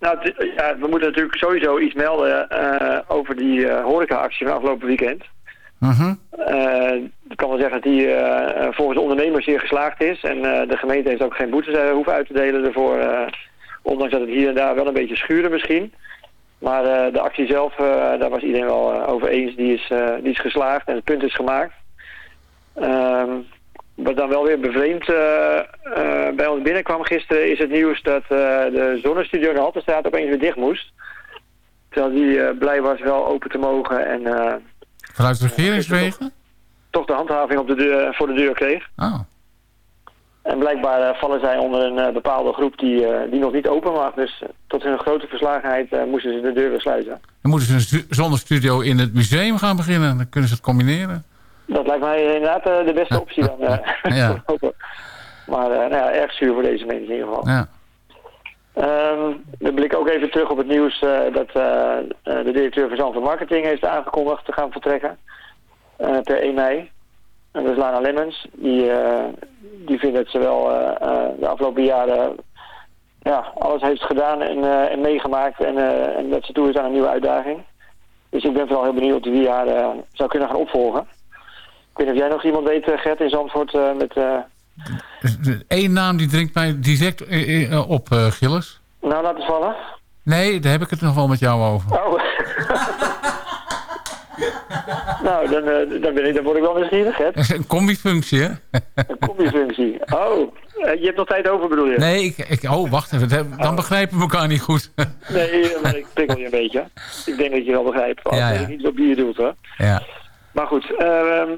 nou, ja, we moeten natuurlijk sowieso iets melden eh, over die eh horeca-actie van afgelopen weekend. Mhm. Eh, ik kan wel zeggen dat die volgens de ondernemers hier geslaagd is. En de gemeente heeft ook geen boetes hoeven uit te delen ervoor. ondanks dat het hier en daar wel een beetje schuren misschien. Maar de actie zelf, daar was iedereen wel over eens. Die is, die is geslaagd en het punt is gemaakt. Ehm, wat dan wel weer bevreemd eh, eh, bij ons binnenkwam gisteren is het nieuws dat eh, de zonnestudio in de Haltestraat opeens weer dicht moest. Terwijl die blij was wel open te mogen en Vanuit de regeringswegen? toch de handhaving op de deur, voor de deur kreeg. Oh. En blijkbaar vallen zij onder een bepaalde groep die, die nog niet open mag. Dus tot hun grote verslagenheid moesten ze de deur weer sluiten. Dan moeten ze een stu- zonnestudio in het museum gaan beginnen. Dan kunnen ze het combineren. Dat lijkt mij inderdaad eh, de beste optie dan. eh, Ja. maar eh, nou ja, erg zuur voor deze mensen in ieder geval. Ja. Ehm, we blikken ook even terug op het nieuws dat de directeur van Zandvoort Marketing heeft aangekondigd te gaan vertrekken. per 1 mei. En dat is Lana Lemmens. Die, die vindt dat ze wel de afgelopen jaren ja, alles heeft gedaan en, en meegemaakt. En, en dat ze toe is aan een nieuwe uitdaging. Dus ik ben vooral heel benieuwd wie haar zou kunnen gaan opvolgen. Ik weet niet of jij nog iemand weet, eh, Gert, in Zandvoort eh, met... eh, Eén naam die dringt mij direct op, Gilles. nou, laten vallen. Nee, daar heb ik het nog wel met jou over. Oh. nou, dan, dan, ben ik, dan word ik wel nieuwsgierig, hè? een combifunctie, hè? Een combifunctie. Oh, je hebt nog tijd over, bedoel je? Nee, ik, ik, oh, wacht even. Dan dan begrijpen we elkaar niet goed. Nee, maar ik prikkel je een beetje. Ik denk dat je wel begrijpt. Al Ja, ja. ik niet op wie je doet, hoor. ja. Maar goed, ehm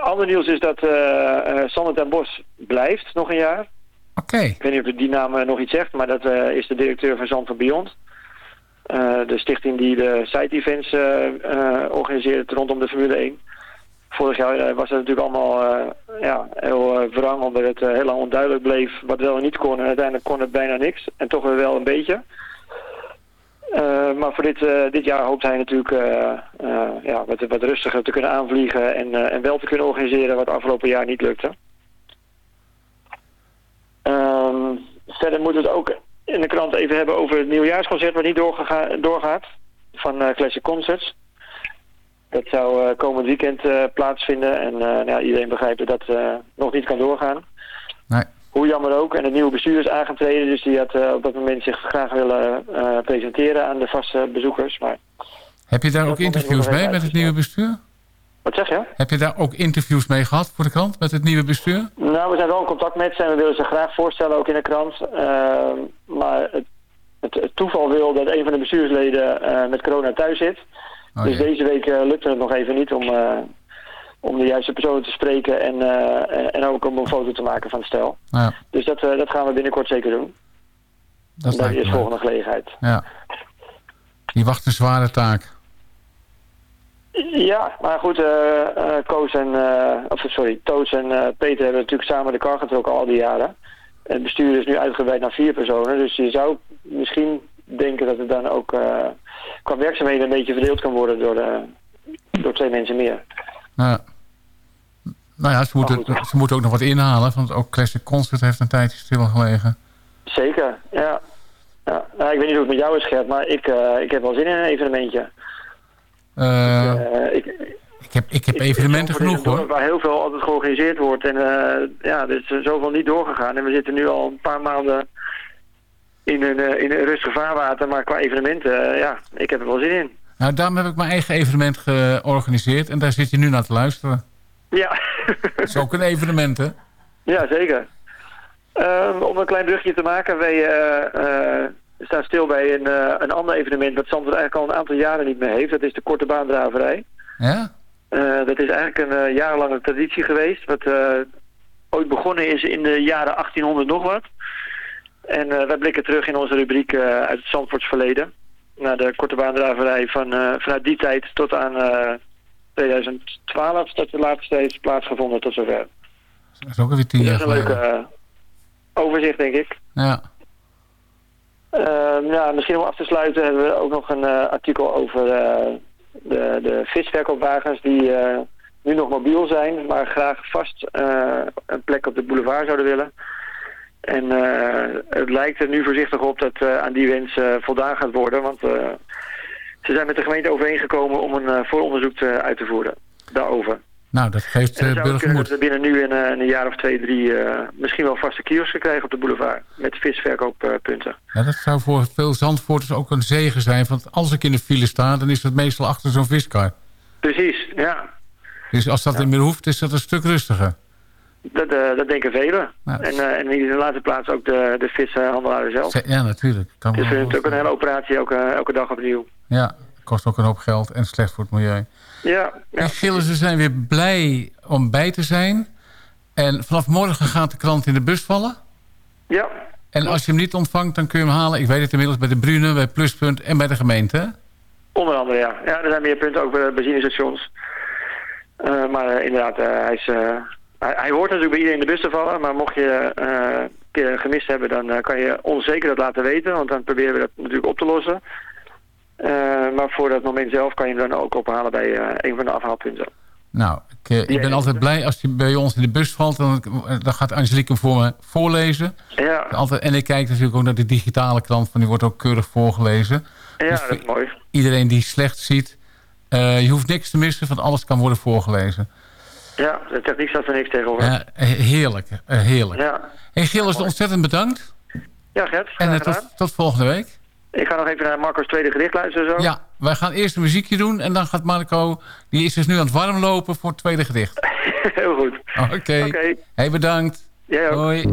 ander nieuws is dat eh eh, Sander ten Bos blijft nog een jaar. Oké. Ik weet niet of die naam eh, nog iets zegt, maar dat is de directeur van Zandvoort Beyond. Eh, de stichting die de side-events eh, eh, organiseert rondom de Formule 1. Vorig jaar was het natuurlijk allemaal eh, ja, heel wrang, omdat het heel lang onduidelijk bleef wat wel en niet kon. En uiteindelijk kon het bijna niks. En toch weer wel een beetje. Eh, maar voor dit, eh, dit jaar hoopt hij natuurlijk eh, ja, wat, wat rustiger te kunnen aanvliegen en, en wel te kunnen organiseren wat afgelopen jaar niet lukte. Ehm, verder moeten we het ook in de krant even hebben over het nieuwjaarsconcert wat niet doorgaat van Classic Concerts. Dat zou komend weekend plaatsvinden en nou iedereen begrijpt dat dat nog niet kan doorgaan. Hoe jammer ook. En het nieuwe bestuur is aangetreden, dus die had eh, op dat moment zich graag willen eh, presenteren aan de vaste bezoekers. Maar Heb je daar ook interviews mee met het nieuwe bestuur? wat zeg je? Heb je daar ook interviews mee gehad voor de krant met het nieuwe bestuur? Nou, we zijn wel in contact met ze en we willen ze graag voorstellen, ook in de krant. Ehm, maar het, het, het toeval wil dat een van de bestuursleden eh, met corona thuis zit. Oh, dus deze week lukte het nog even niet om, om de juiste persoon te spreken en, eh, en- ook om een foto te maken van het stel. Ja, Dus dat, eh, dat gaan we binnenkort zeker doen. dat de leuk. volgende gelegenheid. Ja. Die wacht een zware taak. Ja, maar goed, eh, Koos en, of sorry, Toos en Peter hebben natuurlijk samen de kar getrokken al die jaren. Het bestuur is nu uitgebreid naar vier personen, dus je zou misschien denken dat het dan ook qua werkzaamheden een beetje verdeeld kan worden door, door twee mensen meer. Ja. Nou ja, ze moeten, ze moeten ook nog wat inhalen. Want ook Classic Concert heeft een tijdje stilgelegen. Zeker, ja. ja. Nou, ik weet niet hoe het met jou is, Gert, maar ik, eh, ik heb wel zin in een evenementje. Eh, ik, ik, heb, ik heb evenementen is genoeg hoor. Waar heel veel altijd georganiseerd wordt. En ja, er is zoveel niet doorgegaan. En we zitten nu al een paar maanden in een, in een rustig vaarwater. Maar qua evenementen, ja, ik heb er wel zin in. Nou, daarom heb ik mijn eigen evenement georganiseerd. En daar zit je nu naar te luisteren. Ja, Dat is ook een evenement, hè? ja zeker. Ehm, om een klein brugje te maken, wij eh, eh, staan stil bij een, eh, een ander evenement dat Zandvoort eigenlijk al een aantal jaren niet meer heeft. Dat is de korte baandraverij. Ja? Dat is eigenlijk een jarenlange traditie geweest. Wat ooit begonnen is in de jaren 1800 nog wat. En wij blikken terug in onze rubriek uit het Zandvoorts verleden. Naar de korte baandraverij van, vanuit die tijd tot aan 2012. Dat de laatste heeft plaatsgevonden tot zover. Dat is ook alweer tien Dat jaar is een leuke geleden. eh, overzicht, denk ik. Ja. Ehm, ja, misschien om af te sluiten hebben we ook nog een eh, artikel over eh, de, de visverkoopwagens die nu nog mobiel zijn, maar graag vast een plek op de boulevard zouden willen. En het lijkt er nu voorzichtig op dat aan die wens voldaan gaat worden, want eh, ze zijn met de gemeente overeengekomen om een eh, vooronderzoek te, uit te voeren daarover. Nou, dat geeft uh, burgermoed. dat we binnen nu in, eh, in een jaar of twee, drie eh, misschien wel vaste kiosken krijgen op de boulevard met visverkooppunten. Ja, dat zou voor veel Zandvoorters ook een zegen zijn. Want als ik in de file sta, dan is het meestal achter zo'n viskar. Precies, ja. Dus als dat niet meer hoeft, is dat een stuk rustiger. Dat, eh, dat denken velen. Nou, en, eh, en in de laatste plaats ook de, de vishandelaren zelf. Ze- Ja, natuurlijk. Kan Dus het is ook een hele operatie elke, elke dag opnieuw. Ja, kost ook een hoop geld en slecht voor het milieu. Ja, En Gilles, ze zijn weer blij om bij te zijn. En vanaf morgen gaat de krant in de bus vallen. Ja. En als je hem niet ontvangt, dan kun je hem halen. Ik weet het inmiddels bij de Brune, bij Pluspunt en bij de gemeente. Onder andere, ja. Ja, er zijn meer punten ook bij benzinestations. Eh, maar eh, inderdaad, eh, hij, is, hij, hij hoort natuurlijk bij iedereen in de bus te vallen. Maar mocht je een keer gemist hebben, dan kan je ons zeker dat laten weten. Want dan proberen we dat natuurlijk op te lossen. Eh, maar voor dat moment zelf kan je hem dan ook ophalen bij eh, een van de afhaalpunten. Nou, ik, eh, ik ben altijd blij als hij bij ons in de bus valt. Dan, dan gaat Angelique hem voor me voorlezen. Ja. Altijd, en ik kijk natuurlijk ook naar de digitale krant. Van die wordt ook keurig voorgelezen. Ja, Dus dat is mooi. Iedereen die slecht ziet. je hoeft niks te missen, want alles kan worden voorgelezen. Ja, de techniek staat er niks tegenover. Ja, heerlijk, heerlijk. Ja. Hey Gilles, ontzettend bedankt. Ja, Gert. En tot, tot volgende week. Ik ga nog even naar Marco's tweede gedicht luisteren zo. Ja, wij gaan eerst een muziekje doen. En dan gaat Marco, die is dus nu aan het warm lopen voor het tweede gedicht. Heel goed. Oké. Hey, bedankt. Jij ook. Hoi.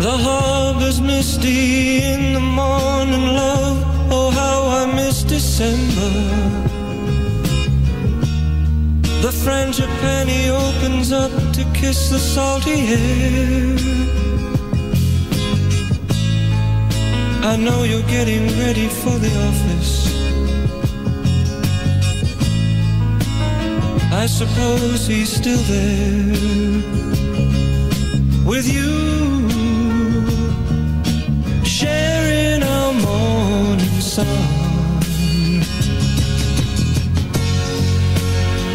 The harbor's misty in the morning. December. The frangipani opens up to kiss the salty air. I know you're getting ready for the office. I suppose he's still there with you, sharing our morning sun.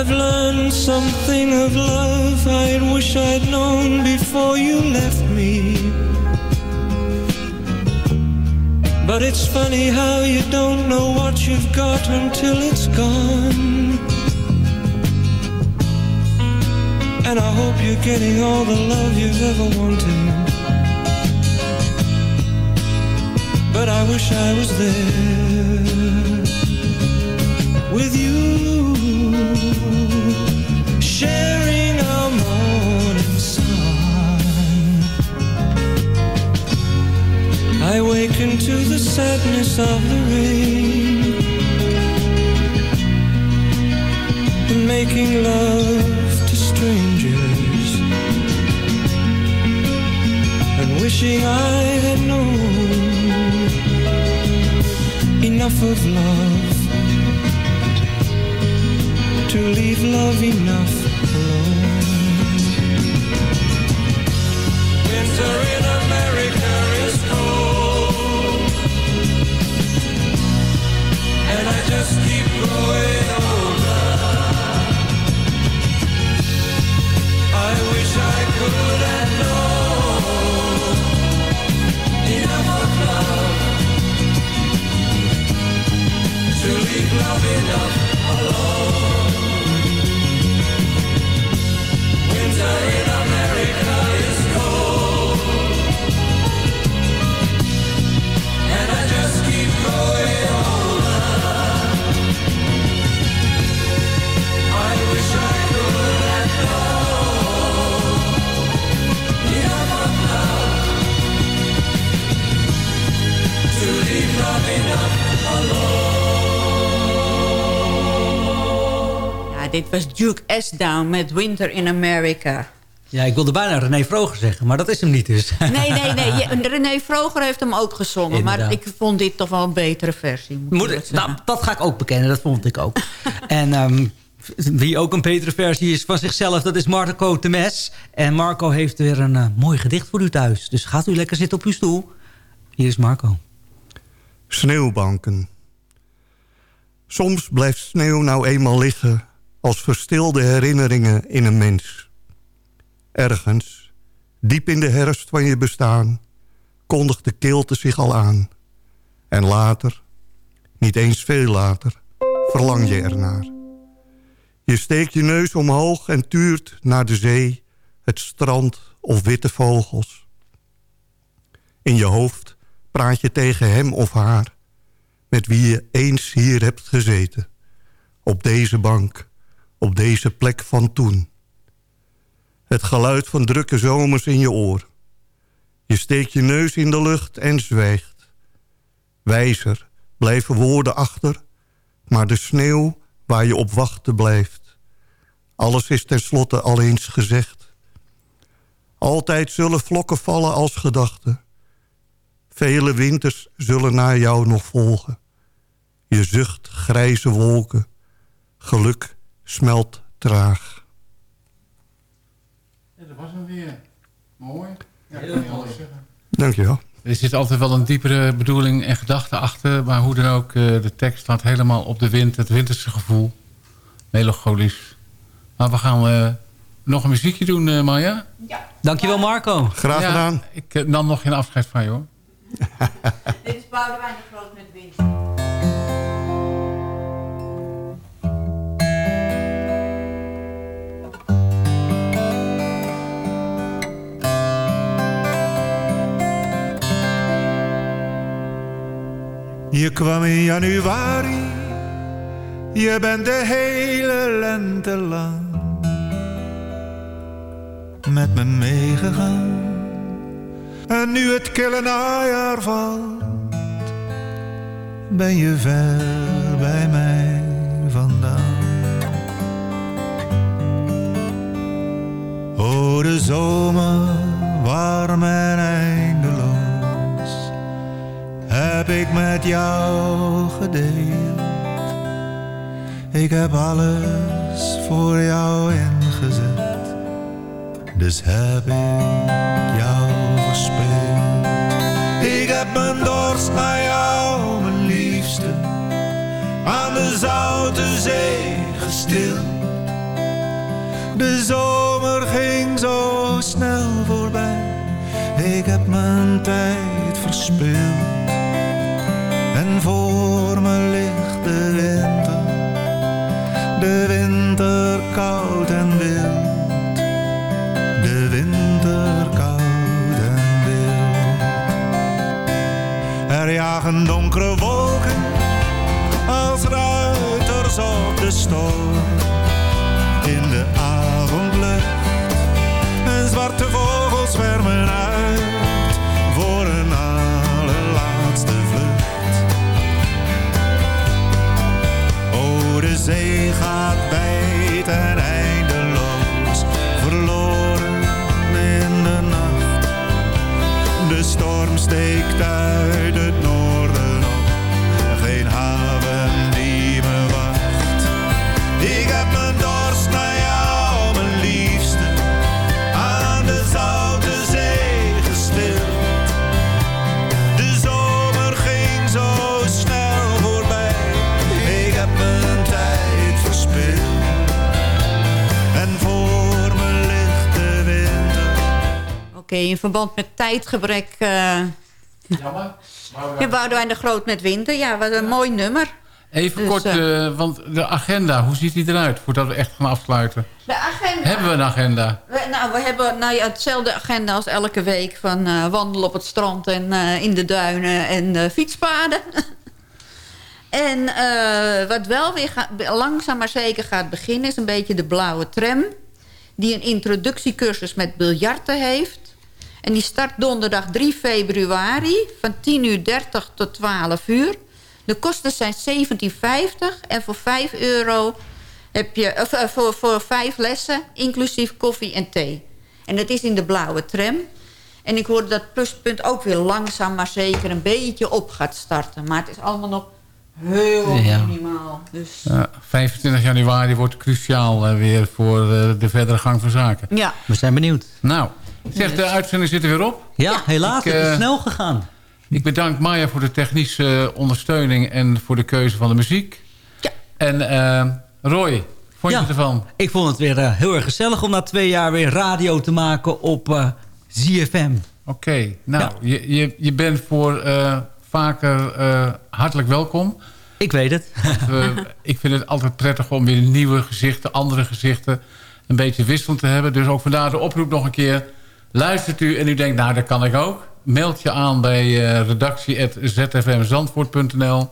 I've learned something of love I wish I'd known before you left me. But it's funny how you don't know what you've got until it's gone. And I hope you're getting all the love you've ever wanted. But I wish I was there I waken to the sadness of the rain and making love to strangers and wishing I had known enough of love to leave love enough alone. Winter in America Winter in America is dit was Duke S. Down met Winter in America. Ja, ik wilde bijna René Vroger zeggen, maar dat is hem niet dus. Nee, nee, nee. René Vroger heeft hem ook gezongen. Maar ik vond dit toch wel een betere versie. moet Moet ik, nou, dat ga ik ook bekennen, dat vond ik ook. en ehm, wie ook een betere versie is van zichzelf, dat is Marco Temes. En Marco heeft weer een eh, mooi gedicht voor u thuis. Dus gaat u lekker zitten op uw stoel. Hier is Marco. Sneeuwbanken. Soms blijft sneeuw nou eenmaal liggen als verstilde herinneringen in een mens. Ergens, diep in de herfst van je bestaan, kondigt de kilte zich al aan. En later, niet eens veel later, verlang je ernaar. Je steekt je neus omhoog en tuurt naar de zee, het strand of witte vogels. In je hoofd praat je tegen hem of haar... met wie je eens hier hebt gezeten. Op deze bank, op deze plek van toen. Het geluid van drukke zomers in je oor. Je steekt je neus in de lucht en zwijgt. Wijzer blijven woorden achter... maar de sneeuw waar je op wachten blijft. Alles is tenslotte al eens gezegd. Altijd zullen vlokken vallen als gedachten... Vele winters zullen naar jou nog volgen. Je zucht grijze wolken. Geluk smelt traag. Ja, dat was hem weer. Mooi. Ja, kan zeggen. Dankjewel. Er zit altijd wel een diepere bedoeling en gedachte achter. Maar hoe dan ook, eh, de tekst staat helemaal op de wind. Het winterse gevoel. Melancholisch. Maar we gaan eh, nog een muziekje doen, eh Maya. Dankjewel Marco. Graag gedaan. Ik nam nog geen afscheid van je hoor. Dit is Boudewijn Je kwam in januari, je bent de hele lente lang met me meegegaan. En nu het kille najaar valt, ben je ver bij mij vandaan. O, de zomer, warm en eindeloos, heb ik met jou gedeeld. Ik heb alles voor jou ingezet, dus heb ik jou verspeeld. Ik heb mijn dorst naar jou, mijn liefste, aan de zoute zee gestild. De zomer ging zo snel voorbij, ik heb mijn tijd verspild. Voor me ligt de winter, de winter koud en wild. De winter koud en wild. Er jagen donkere wolken gaat wijd en eindeloos, verloren in de nacht. De storm steekt uit Oké, in verband met tijdgebrek... eh Jammer. Ja, Boudewijn de Groot met Winter. Ja, wat een mooi nummer. Even Dus, kort, eh, eh, want de agenda, hoe ziet die eruit voordat we echt gaan afsluiten? De agenda. Hebben we een agenda? We, nou, we hebben nou ja, hetzelfde agenda als elke week. Van eh, wandelen op het strand en eh, in de duinen en eh, fietspaden. en eh, wat wel weer langzaam maar zeker gaat beginnen... is een beetje de blauwe tram. Die een introductiecursus met biljarten heeft. En die start donderdag 3 februari van 10.30 uur tot 12 uur. De kosten zijn 17,50 en voor 5 euro heb je, of, eh, voor, voor 5 lessen, inclusief koffie en thee. En dat is in de blauwe tram. En ik hoorde dat pluspunt ook weer langzaam maar zeker een beetje op gaat starten. Maar het is allemaal nog heel Ja. minimaal. Dus Ja, 25 januari wordt cruciaal eh, weer voor eh, de verdere gang van zaken. ja. We zijn benieuwd. Nou, zeg, de uitzending zit er weer op. Ja, helaas, Ik, het is eh, snel gegaan. Ik bedank Maya voor de technische ondersteuning en voor de keuze van de muziek. Ja. En eh, Roy, vond je Ja. ervan? Ik vond het weer eh, heel erg gezellig om na twee jaar weer radio te maken op eh, ZFM. Oké, nou, je, je, je bent voor eh, vaker eh, hartelijk welkom. Ik weet het. Want, eh, ik vind het altijd prettig om weer nieuwe gezichten, andere gezichten... een beetje wisselend te hebben. Dus ook vandaar de oproep nog een keer. Luistert u en u denkt, nou, dat kan ik ook. Meld je aan bij eh redactie.zfmzandvoort.nl.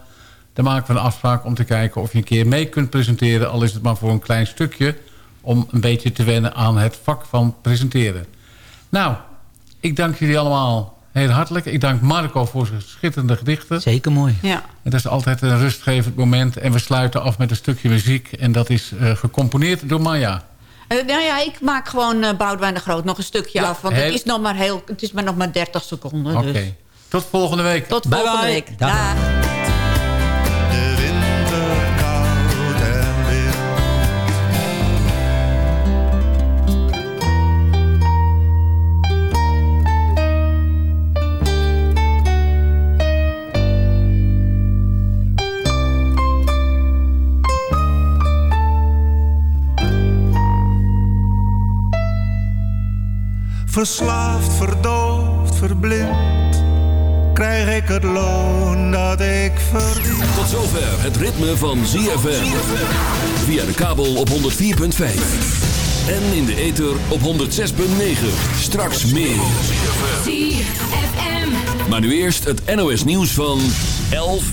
Dan maken we een afspraak om te kijken of je een keer mee kunt presenteren. Al is het maar voor een klein stukje. Om een beetje te wennen aan het vak van presenteren. Nou, ik dank jullie allemaal heel hartelijk. Ik dank Marco voor zijn schitterende gedichten. Zeker mooi. Ja. Het is altijd een rustgevend moment. En we sluiten af met een stukje muziek. En dat is eh, gecomponeerd door Maya. Eh, nou ja, ik maak gewoon eh Boudewijn de Groot nog een stukje af. Want heel- het, is nog maar heel, het is maar nog maar 30 seconden. Oké. Dus. Tot volgende week. Tot Bye volgende bye. week. Dag. Dag. Verslaafd, verdoofd, verblind, krijg ik het loon dat ik verdien. Tot zover het ritme van ZFM. Via de kabel op 104.5. En in de ether op 106.9. Straks meer. ZFM. Maar nu eerst het NOS nieuws van 11